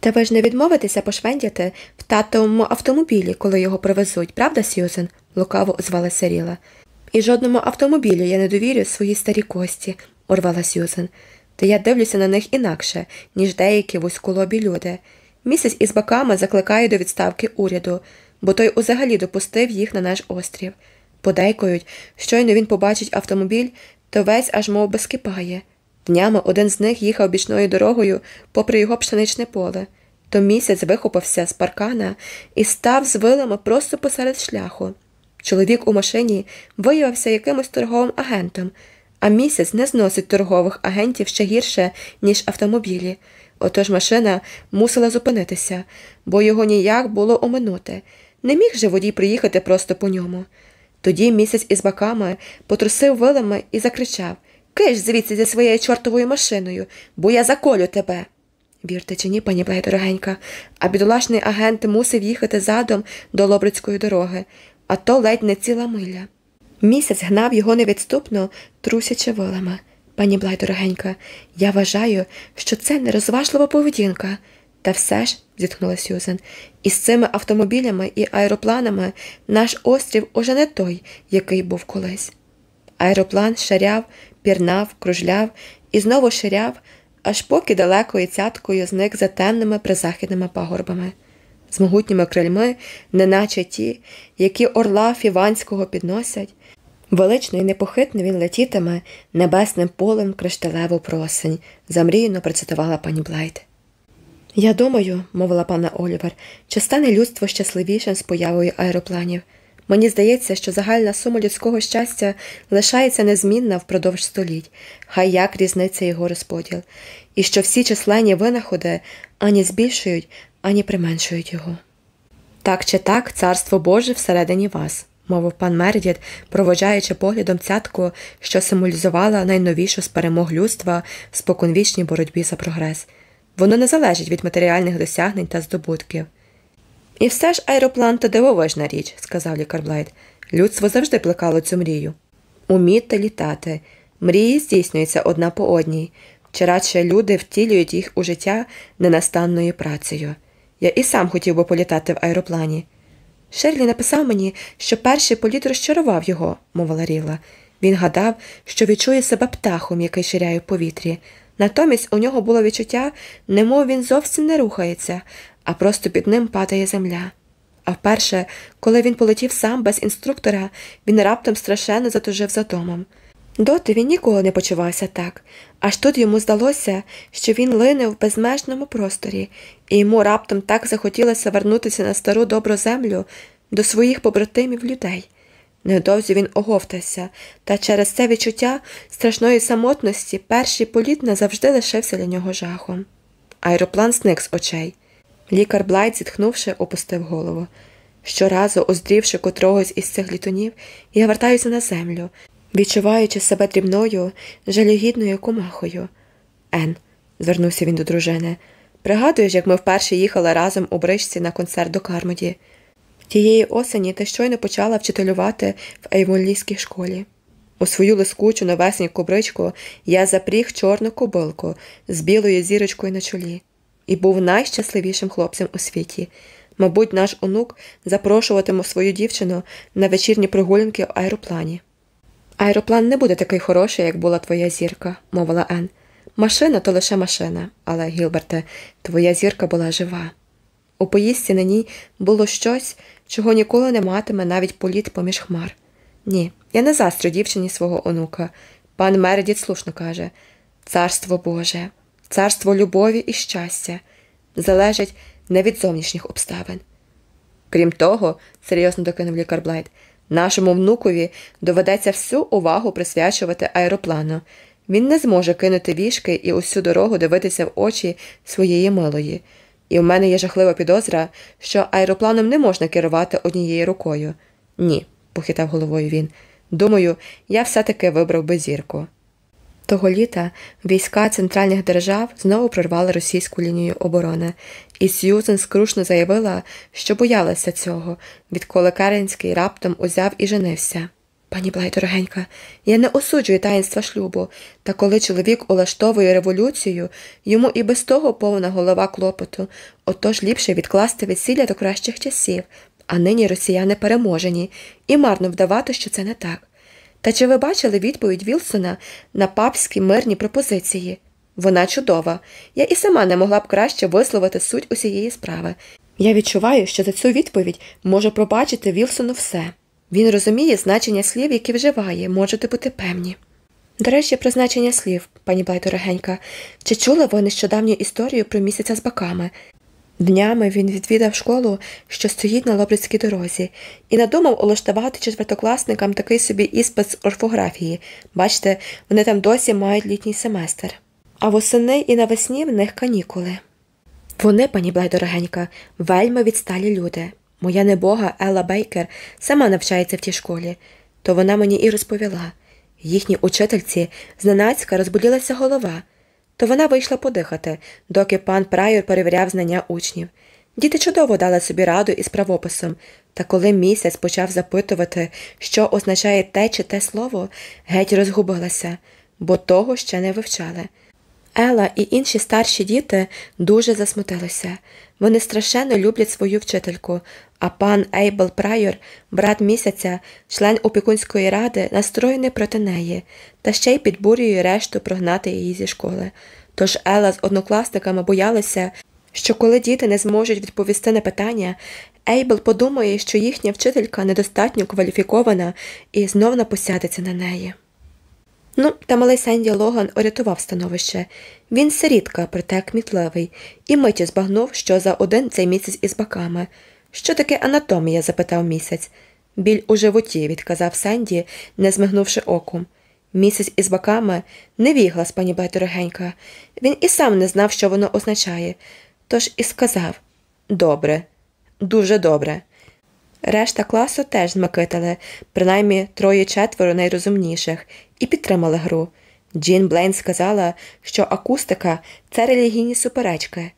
Та ви ж не відмовитеся пошвендяти в татовому автомобілі, коли його привезуть, правда, Сьюзен? лукаво озвалася Ріла. І жодному автомобілю я не довірю свої старі кості, урвала Сьюзен. Та я дивлюся на них інакше, ніж деякі вузьколобі люди. Місяць із баками закликає до відставки уряду, бо той узагалі допустив їх на наш острів. Подейкують, щойно він побачить автомобіль, то весь аж мов би скипає. Днями один з них їхав бічною дорогою попри його пшеничне поле. То місяць вихопився з паркана і став з вилами просто посеред шляху. Чоловік у машині виявився якимось торговим агентом, а місяць не зносить торгових агентів ще гірше, ніж автомобілі. Отож машина мусила зупинитися, бо його ніяк було оминути. Не міг же водій приїхати просто по ньому. Тоді місяць із баками потрусив вилами і закричав Киш звідси зі своєю чортовою машиною, бо я заколю тебе. Вірте чи ні, пані Блей, дорогенька, а бідолашний агент мусив їхати задом до Лобрицької дороги, а то ледь не ціла миля. Місяць гнав його невідступно, трусячи вилами. Пані Блай, дорогенька, я вважаю, що це нерозважлива поведінка. Та все ж, зітхнула Сюзен, із цими автомобілями і аеропланами наш острів уже не той, який був колись. Аероплан шаряв, пірнав, кружляв і знову ширяв, аж поки далекою цяткою зник за темними призахідними пагорбами, з могутніми крильми, неначе ті, які орла Фіванського підносять. Велично і непохитно він летітиме небесним полем кришталеву просень, замріяно процитувала пані Блайт. Я думаю, мовила пана Олівер, чи стане людство щасливішим з появою аеропланів. Мені здається, що загальна сума людського щастя лишається незмінна впродовж століть, хай як різниця його розподіл, і що всі численні винаходи ані збільшують, ані применшують його. Так чи так, царство Боже всередині вас, мовив пан Мердіт, проводжаючи поглядом цятку, що символізувала найновішу з перемог людства в споконвічній боротьбі за прогрес. Воно не залежить від матеріальних досягнень та здобутків. І все ж аероплан то дивовижна річ, сказав лікар Блайт. Людство завжди плекало цю мрію. Уміти літати. Мрії здійснюються одна по одній, чи радше люди втілюють їх у життя ненастанною працею. Я і сам хотів би політати в аероплані. Шерлі написав мені, що перший політ розчарував його, мовила Ріла. Він гадав, що відчує себе птахом, який ширяє в повітрі. Натомість у нього було відчуття, немов він зовсім не рухається, а просто під ним падає земля. А вперше, коли він полетів сам без інструктора, він раптом страшенно затужив за домом. Доти він ніколи не почувався так, аж тут йому здалося, що він лине в безмежному просторі, і йому раптом так захотілося вернутися на стару добру землю до своїх побратимів людей. Невдовзі він оговтався, та через це відчуття страшної самотності перший політ назавжди лишився для нього жахом. Аероплан зник з очей. Лікар Блайт, зітхнувши, опустив голову. Щоразу, оздрівши котрогось із цих літунів, я вертаюся на землю, відчуваючи себе дрібною, жалюгідною комахою. Ен, звернувся він до дружини, пригадуєш, як ми вперше їхали разом у бричці на концерт до Кармоді. Тієї осені ти щойно почала вчителювати в Ейвонлійській школі. У свою лискучу новесеньку бричку я запріг чорну кобилку з білою зірочкою на чолі і був найщасливішим хлопцем у світі. Мабуть, наш онук запрошуватиме свою дівчину на вечірні прогулянки в аероплані. Аероплан не буде такий хороший, як була твоя зірка, мовила Ен. Машина то лише машина, але, Гілберте, твоя зірка була жива. У поїздці на ній було щось, чого ніколи не матиме навіть політ поміж хмар. Ні, я не застрю дівчині свого онука. Пан Мередіт слушно каже Царство Боже, царство любові і щастя залежить не від зовнішніх обставин. Крім того, серйозно докинув лікар Блайт, нашому внукові доведеться всю увагу присвячувати аероплану. Він не зможе кинути вішки і усю дорогу дивитися в очі своєї милої. І в мене є жахлива підозра, що аеропланом не можна керувати однією рукою. Ні, похитав головою він. Думаю, я все-таки вибрав би зірку. Того літа війська центральних держав знову прорвали російську лінію оборони, і Сьюзен скрушно заявила, що боялася цього, відколи Керенський раптом узяв і женився. Пані Блай, дорогенька, я не осуджую таїнства шлюбу, та коли чоловік улаштовує революцію, йому і без того повна голова клопоту, отож ліпше відкласти весілля до кращих часів, а нині росіяни переможені, і марно вдавати, що це не так. Та чи ви бачили відповідь Вілсона на папські мирні пропозиції? Вона чудова. Я і сама не могла б краще висловити суть усієї справи. Я відчуваю, що за цю відповідь може пробачити Вілсону все. Він розуміє значення слів, які вживає, можете бути певні. До речі, про значення слів, пані Блайдорогенька, чи чули ви нещодавню історію про місяця з баками? Днями він відвідав школу, що стоїть на Лобрицькій дорозі, і надумав улаштувати четвертокласникам такий собі іспит з орфографії. Бачите, вони там досі мають літній семестр. А восени і навесні в них канікули. Вони, пані Блайдорогенька, вельми відсталі люди. Моя небога Елла Бейкер сама навчається в тій школі, то вона мені і розповіла. Їхній учительці зненацька розбуділася голова, то вона вийшла подихати, доки пан Прайор перевіряв знання учнів. Діти чудово дали собі раду із правописом, та коли місяць почав запитувати, що означає те чи те слово, геть розгубилася, бо того ще не вивчали. Ела і інші старші діти дуже засмутилися. Вони страшенно люблять свою вчительку, а пан Ейбл Прайор, брат місяця, член опікунської ради, настроєний проти неї, та ще й підбурює решту прогнати її зі школи. Тож Ела з однокласниками боялися, що коли діти не зможуть відповісти на питання, Ейбл подумає, що їхня вчителька недостатньо кваліфікована і знов напосядеться на неї. Ну, та малий Сенді Логан урятував становище. Він сирітка, проте кмітливий, і миттю збагнув, що за один цей місяць із баками. Що таке анатомія? запитав місяць. Біль у животі, відказав Сенді, не змигнувши оком. Місяць із баками не віглас, пані Байторогенька. Він і сам не знав, що воно означає, тож і сказав Добре, дуже добре. Решта класу теж змакитали, принаймні троє четверо найрозумніших, і підтримали гру. Джін Блейн сказала, що акустика це релігійні суперечки.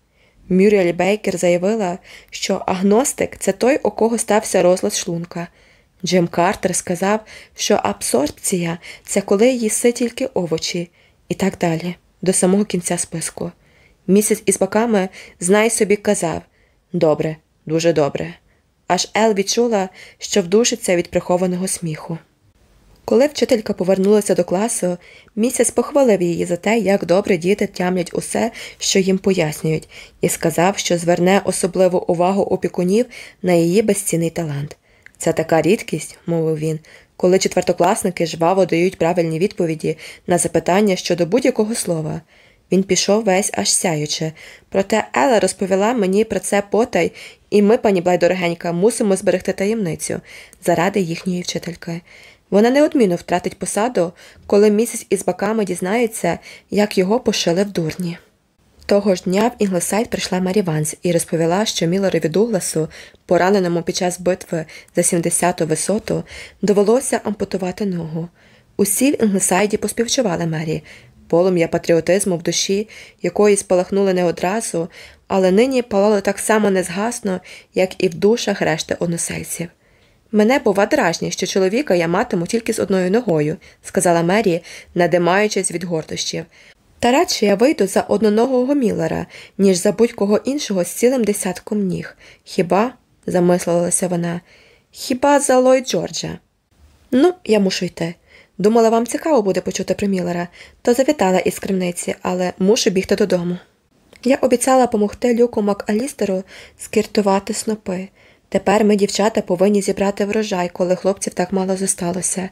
Мюріель Бейкер заявила, що агностик це той, у кого стався розлад шлунка. Джим Картер сказав, що абсорбція це коли їси тільки овочі, і так далі, до самого кінця списку. Місяць із боками знай собі казав добре, дуже добре. Аж Ел відчула, що вдушиться від прихованого сміху. Коли вчителька повернулася до класу, місяць похвалив її за те, як добре діти тямлять усе, що їм пояснюють, і сказав, що зверне особливу увагу опікунів на її безцінний талант. Це така рідкість, мовив він, коли четвертокласники жваво дають правильні відповіді на запитання щодо будь-якого слова. Він пішов весь аж сяючи, проте Ела розповіла мені про це потай, і ми, пані Блайдорогенька, мусимо зберегти таємницю заради їхньої вчительки. Вона неодмінно втратить посаду, коли місяць із баками дізнається, як його пошили в дурні. Того ж дня в Інглесайд прийшла Мері Ванс і розповіла, що Мілорові Дугласу, пораненому під час битви за 70-ту висоту, довелося ампутувати ногу. Усі в Інглесайді поспівчували Мері, полум'я патріотизму в душі, якої спалахнули не одразу, але нині палало так само незгасно, як і в душах решти односельців. Мене бува дражні, що чоловіка я матиму тільки з одною ногою, сказала Мері, надимаючись від гордощів. Та радше я вийду за одноногого Міллера, ніж за будь-кого іншого з цілим десятком ніг. Хіба, замислилася вона, хіба за Ллойд Джорджа? Ну, я мушу йти. Думала, вам цікаво буде почути про Міллера, то завітала із кримниці, але мушу бігти додому. Я обіцяла помогти Люку Макалістеру скіртувати снопи. Тепер ми, дівчата, повинні зібрати врожай, коли хлопців так мало зосталося.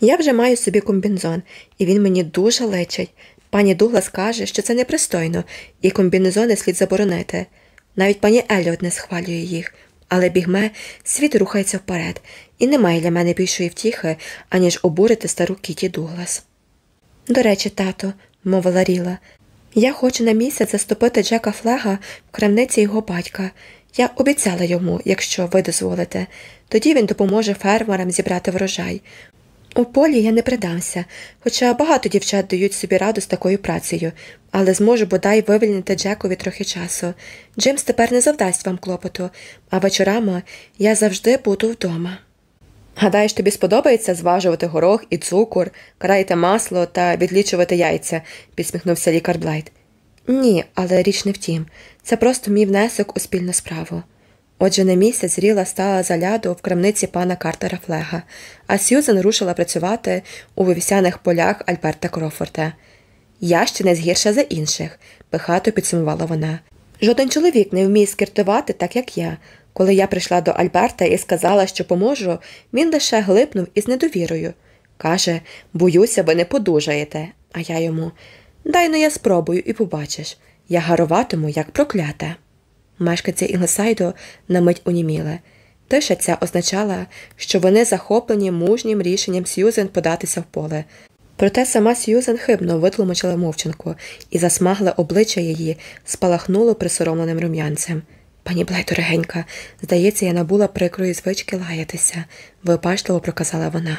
Я вже маю собі комбінзон, і він мені дуже лечить. Пані Дуглас каже, що це непристойно, і комбінезони слід заборонити. Навіть пані Еліот не схвалює їх, але бігме світ рухається вперед, і немає для мене більшої втіхи, аніж обурити стару Кіті Дуглас. До речі, тато, мовила Ріла, я хочу на місяць заступити Джека Флега в крамниці його батька. Я обіцяла йому, якщо ви дозволите, тоді він допоможе фермерам зібрати врожай. У полі я не придамся, хоча багато дівчат дають собі раду з такою працею, але зможу бодай вивільнити Джекові трохи часу. Джимс тепер не завдасть вам клопоту, а вечорами я завжди буду вдома. Гадаєш, тобі сподобається зважувати горох і цукор, країти масло та відлічувати яйця, підсміхнувся лікар Блайт. Ні, але річ не втім. Це просто мій внесок у спільну справу. Отже, на місяць Ріла стала за ляду в крамниці пана Картера Флега, а Сьюзен рушила працювати у вивісяних полях Альберта Крофорта. Я ще не згірша за інших, пихато підсумувала вона. Жоден чоловік не вміє скіртувати так, як я. Коли я прийшла до Альберта і сказала, що поможу, він лише глипнув із недовірою. Каже, боюся, ви не подужаєте. А я йому дай но я спробую і побачиш. Я гаруватиму, як проклята. Мешканці Інглесайду на мить уніміли. Тиша ця означала, що вони захоплені мужнім рішенням Сьюзен податися в поле. Проте сама Сьюзен хибно витлумачила мовчанку, і засмагле обличчя її спалахнуло присоромленим рум'янцем. Пані Блайторегенька, здається, я набула прикрої звички лаятися, випашливо проказала вона.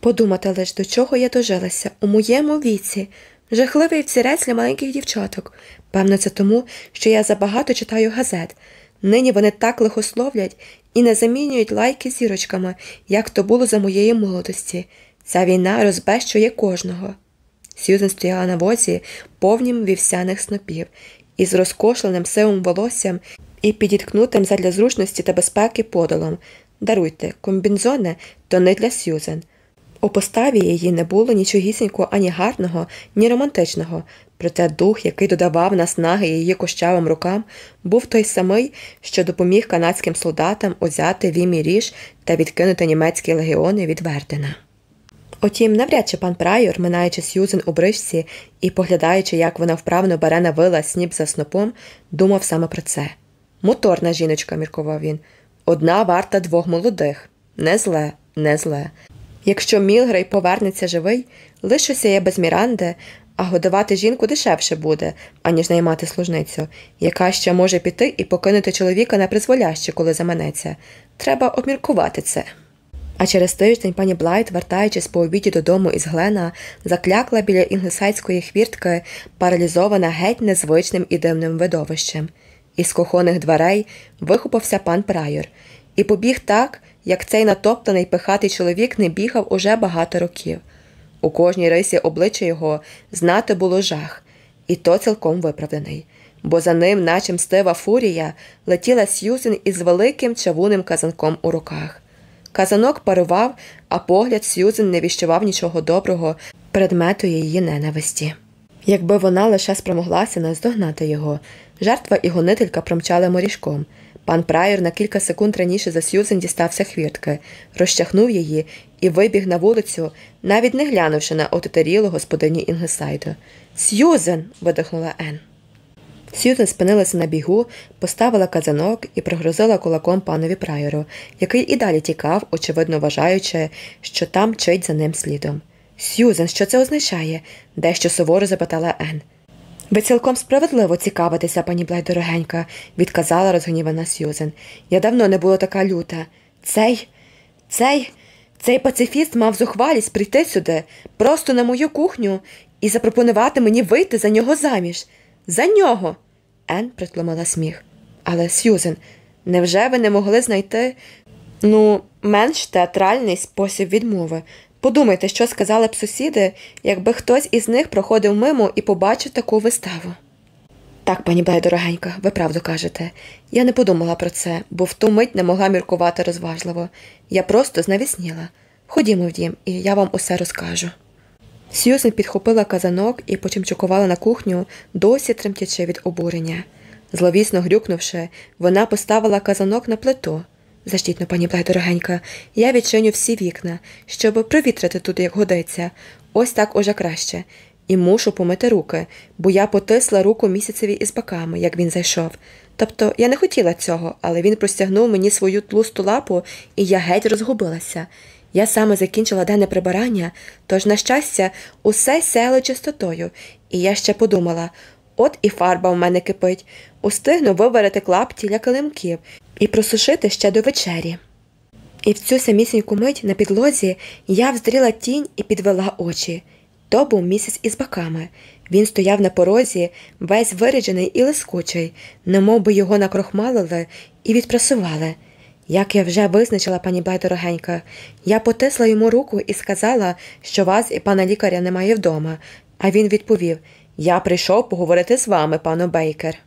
Подумати лиш, до чого я дожилася у моєму віці, жахливий всірець для маленьких дівчаток. Певно, це тому, що я забагато читаю газет. Нині вони так лихословлять і не замінюють лайки зірочками, як то було за моєї молодості. Ця війна розбещує кожного. Сьюзен стояла на возі, повнім вівсяних снопів, із розкошленим сивим волоссям і підіткнутим задля зручності та безпеки подолом. Даруйте, комбінзони то не для Сьюзен. У поставі її не було нічогісінько ані гарного, ні романтичного, проте дух, який додавав наснаги її кощавим рукам, був той самий, що допоміг канадським солдатам узяти вімі ріж та відкинути німецькі легіони від Вердена. Утім, навряд чи пан Прайор, минаючи Сьюзен у бричці і поглядаючи, як вона вправно бере на вила сніп за снопом, думав саме про це. Моторна жіночка, міркував він. Одна варта двох молодих. Не зле, не зле. Якщо Мілгрей повернеться живий, лишуся я без Міранди, а годувати жінку дешевше буде, аніж наймати служницю, яка ще може піти і покинути чоловіка на призволяще, коли заманеться. Треба обміркувати це. А через тиждень пані Блайт, вертаючись по обіді додому із Глена, заклякла біля інглесайської хвіртки, паралізована геть незвичним і дивним видовищем. Із кохоних дверей вихопився пан Прайор і побіг так, як цей натоптаний пихатий чоловік не бігав уже багато років. У кожній рисі обличчя його знати було жах, і то цілком виправданий, бо за ним, наче мстива фурія, летіла Сьюзен із великим чавуним казанком у руках. Казанок парував, а погляд Сьюзен не віщував нічого доброго предмету її ненависті. Якби вона лише спромоглася наздогнати його, жертва і гонителька промчали морішком. Пан Прайор на кілька секунд раніше за Сьюзен дістався хвіртки, розчахнув її і вибіг на вулицю, навіть не глянувши на отетерілу господині Інгесайду. Сьюзен. видихнула Ен. Сьюзен спинилася на бігу, поставила казанок і пригрозила кулаком панові прайору, який і далі тікав, очевидно вважаючи, що та мчить за ним слідом. Сьюзен, що це означає? дещо суворо запитала Ен. Ви цілком справедливо цікавитеся, пані Блайт дорогенька, відказала розгнівана Сьюзен. Я давно не була така люта. Цей, цей, цей пацифіст мав зухвалість прийти сюди, просто на мою кухню, і запропонувати мені вийти за нього заміж. За нього. Ен притломила сміх. Але, Сьюзен, невже ви не могли знайти ну, менш театральний спосіб відмови? Подумайте, що сказали б сусіди, якби хтось із них проходив мимо і побачив таку виставу. Так, пані Блай, дорогенька, ви правду кажете. Я не подумала про це, бо в ту мить не могла міркувати розважливо. Я просто знавісніла. Ходімо в дім, і я вам усе розкажу. Сьюзен підхопила казанок і почимчукувала на кухню, досі тремтячи від обурення. Зловісно грюкнувши, вона поставила казанок на плиту. Заштітно, пані Блай, дорогенька, я відчиню всі вікна, щоб провітрити тут, як годиться. Ось так уже краще. І мушу помити руки, бо я потисла руку місяцеві із баками, як він зайшов. Тобто я не хотіла цього, але він простягнув мені свою тлусту лапу, і я геть розгубилася. Я саме закінчила денне прибирання, тож, на щастя, усе сяло чистотою, і я ще подумала от і фарба в мене кипить, устигну виварити клапті для килимків і просушити ще до вечері. І в цю самісіньку мить на підлозі я вздріла тінь і підвела очі. То був місяць із баками. Він стояв на порозі, весь виріджений і лискучий, немов би його накрохмалили і відпрасували. Як я вже визначила, пані Блай дорогенька, я потисла йому руку і сказала, що вас і пана лікаря немає вдома, а він відповів Я прийшов поговорити з вами, пану Бейкер.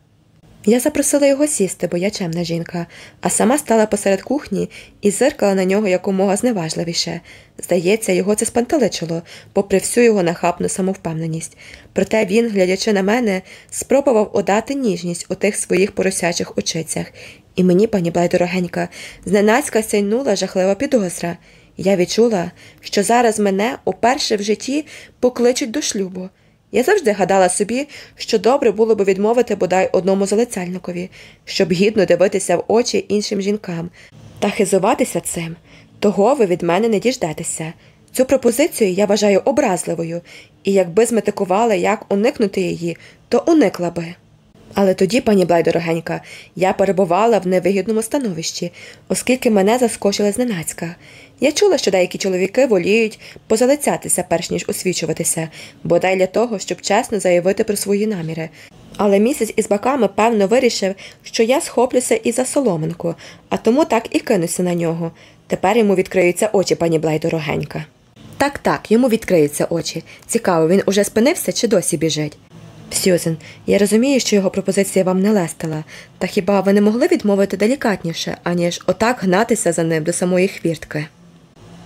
Я запросила його сісти, бо я чемна жінка, а сама стала посеред кухні і зиркала на нього якомога зневажливіше. Здається, його це спантеличило, попри всю його нахабну самовпевненість. Проте він, глядячи на мене, спробував одати ніжність у тих своїх поросячих очицях. І мені, пані Блай дорогенька, зненацька сяйнула жахлива підозра. Я відчула, що зараз мене уперше в житті покличуть до шлюбу. Я завжди гадала собі, що добре було б відмовити бодай одному залицяльникові, щоб гідно дивитися в очі іншим жінкам та хизуватися цим. Того ви від мене не діждетеся. Цю пропозицію я вважаю образливою, і якби зметикувала, як уникнути її, то уникла би. Але тоді, пані Блай дорогенька, я перебувала в невигідному становищі, оскільки мене заскочили зненацька. Я чула, що деякі чоловіки воліють позалицятися, перш ніж освічуватися, бодай для того, щоб чесно заявити про свої наміри. Але місяць із баками, певно, вирішив, що я схоплюся і за соломинку, а тому так і кинуся на нього. Тепер йому відкриються очі, пані Блай дорогенька. Так, так, йому відкриються очі. Цікаво, він уже спинився чи досі біжить? Сьюзен, я розумію, що його пропозиція вам не лестила, та хіба ви не могли відмовити делікатніше, аніж отак гнатися за ним до самої хвіртки?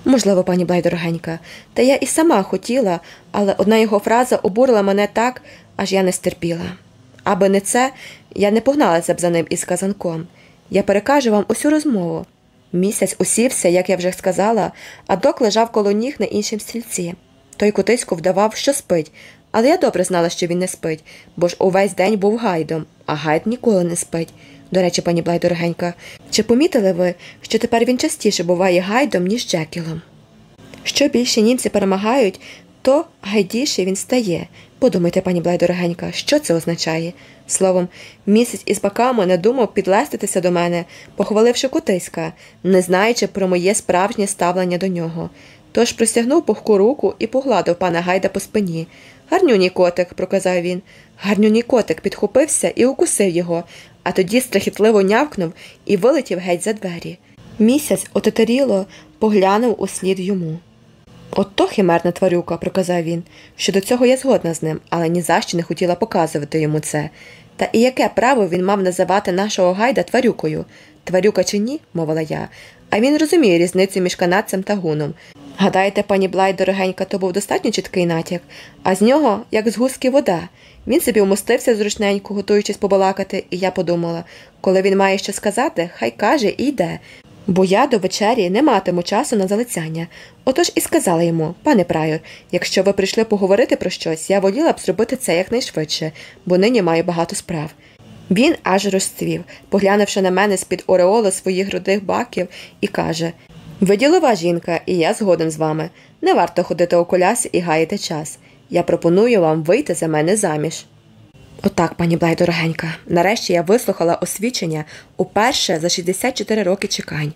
Можливо, пані Блай дорогенька, та я і сама хотіла, але одна його фраза обурила мене так, аж я не стерпіла. Аби не це, я не погналася б за ним із казанком. Я перекажу вам усю розмову. Місяць усівся, як я вже сказала, а док лежав коло ніг на іншім стільці. Той кутисько вдавав, що спить, але я добре знала, що він не спить, бо ж увесь день був гайдом, а гайд ніколи не спить. До речі, пані Блай дорогенька, чи помітили ви, що тепер він частіше буває гайдом, ніж Джекілом? Що більше німці перемагають, то гайдіше він стає. Подумайте, пані Блай дорогенька, що це означає? Словом, місяць із баками не думав підлеститися до мене, похваливши кутиська, не знаючи про моє справжнє ставлення до нього. Тож простягнув пухку руку і погладив пана Гайда по спині. Гарнюній котик, проказав він. Гарнюній котик підхопився і укусив його, а тоді страхітливо нявкнув і вилетів геть за двері. Місяць отетеріло поглянув у слід йому. От то химерна тварюка, проказав він. Щодо цього я згодна з ним, але ні за що не хотіла показувати йому це. Та і яке право він мав називати нашого гайда тварюкою? Тварюка чи ні, мовила я, а він розуміє різницю між канадцем та гуном. Гадаєте, пані Блай, дорогенька, то був достатньо чіткий натяк, а з нього, як з гузки вода. Він собі вмостився зручненько, готуючись побалакати, і я подумала, коли він має що сказати, хай каже і йде. Бо я до вечері не матиму часу на залицяння. Отож і сказала йому, пане прайор, якщо ви прийшли поговорити про щось, я воліла б зробити це якнайшвидше, бо нині маю багато справ. Він аж розцвів, поглянувши на мене з-під ореолу своїх грудих баків, і каже Ви ділова жінка, і я згоден з вами. Не варто ходити у колясі і гаяти час. Я пропоную вам вийти за мене заміж. Отак, пані Блай, дорогенька, нарешті я вислухала освічення уперше за 64 роки чекань.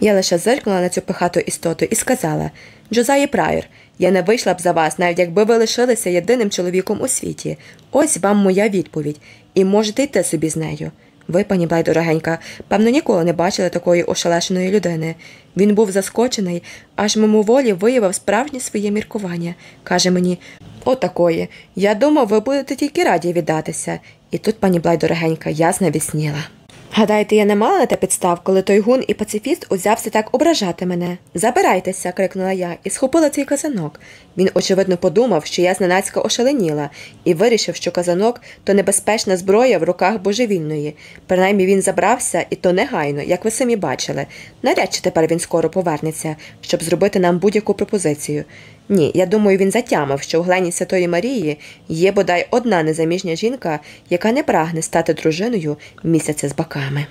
Я лише зиркнула на цю пихату істоту і сказала Джозаї Прайор, я не вийшла б за вас, навіть якби ви лишилися єдиним чоловіком у світі. Ось вам моя відповідь, і можете йти собі з нею. Ви, пані Блай, дорогенька, певно, ніколи не бачили такої ошелешеної людини. Він був заскочений, аж мимоволі виявив справжнє своє міркування. Каже мені Отакої. Я думав, ви будете тільки раді віддатися. І тут пані Блай, дорогенька, я знавісніла. Гадаєте, я не мала на те підстав, коли той гун і пацифіст узявся так ображати мене. Забирайтеся, крикнула я і схопила цей казанок. Він, очевидно, подумав, що я зненацька ошаленіла, і вирішив, що казанок то небезпечна зброя в руках божевільної. Принаймні він забрався, і то негайно, як ви самі бачили. Навряд чи тепер він скоро повернеться, щоб зробити нам будь-яку пропозицію. Ні, я думаю, він затямив, що в глені Святої Марії є бодай одна незаміжня жінка, яка не прагне стати дружиною місяця з баками.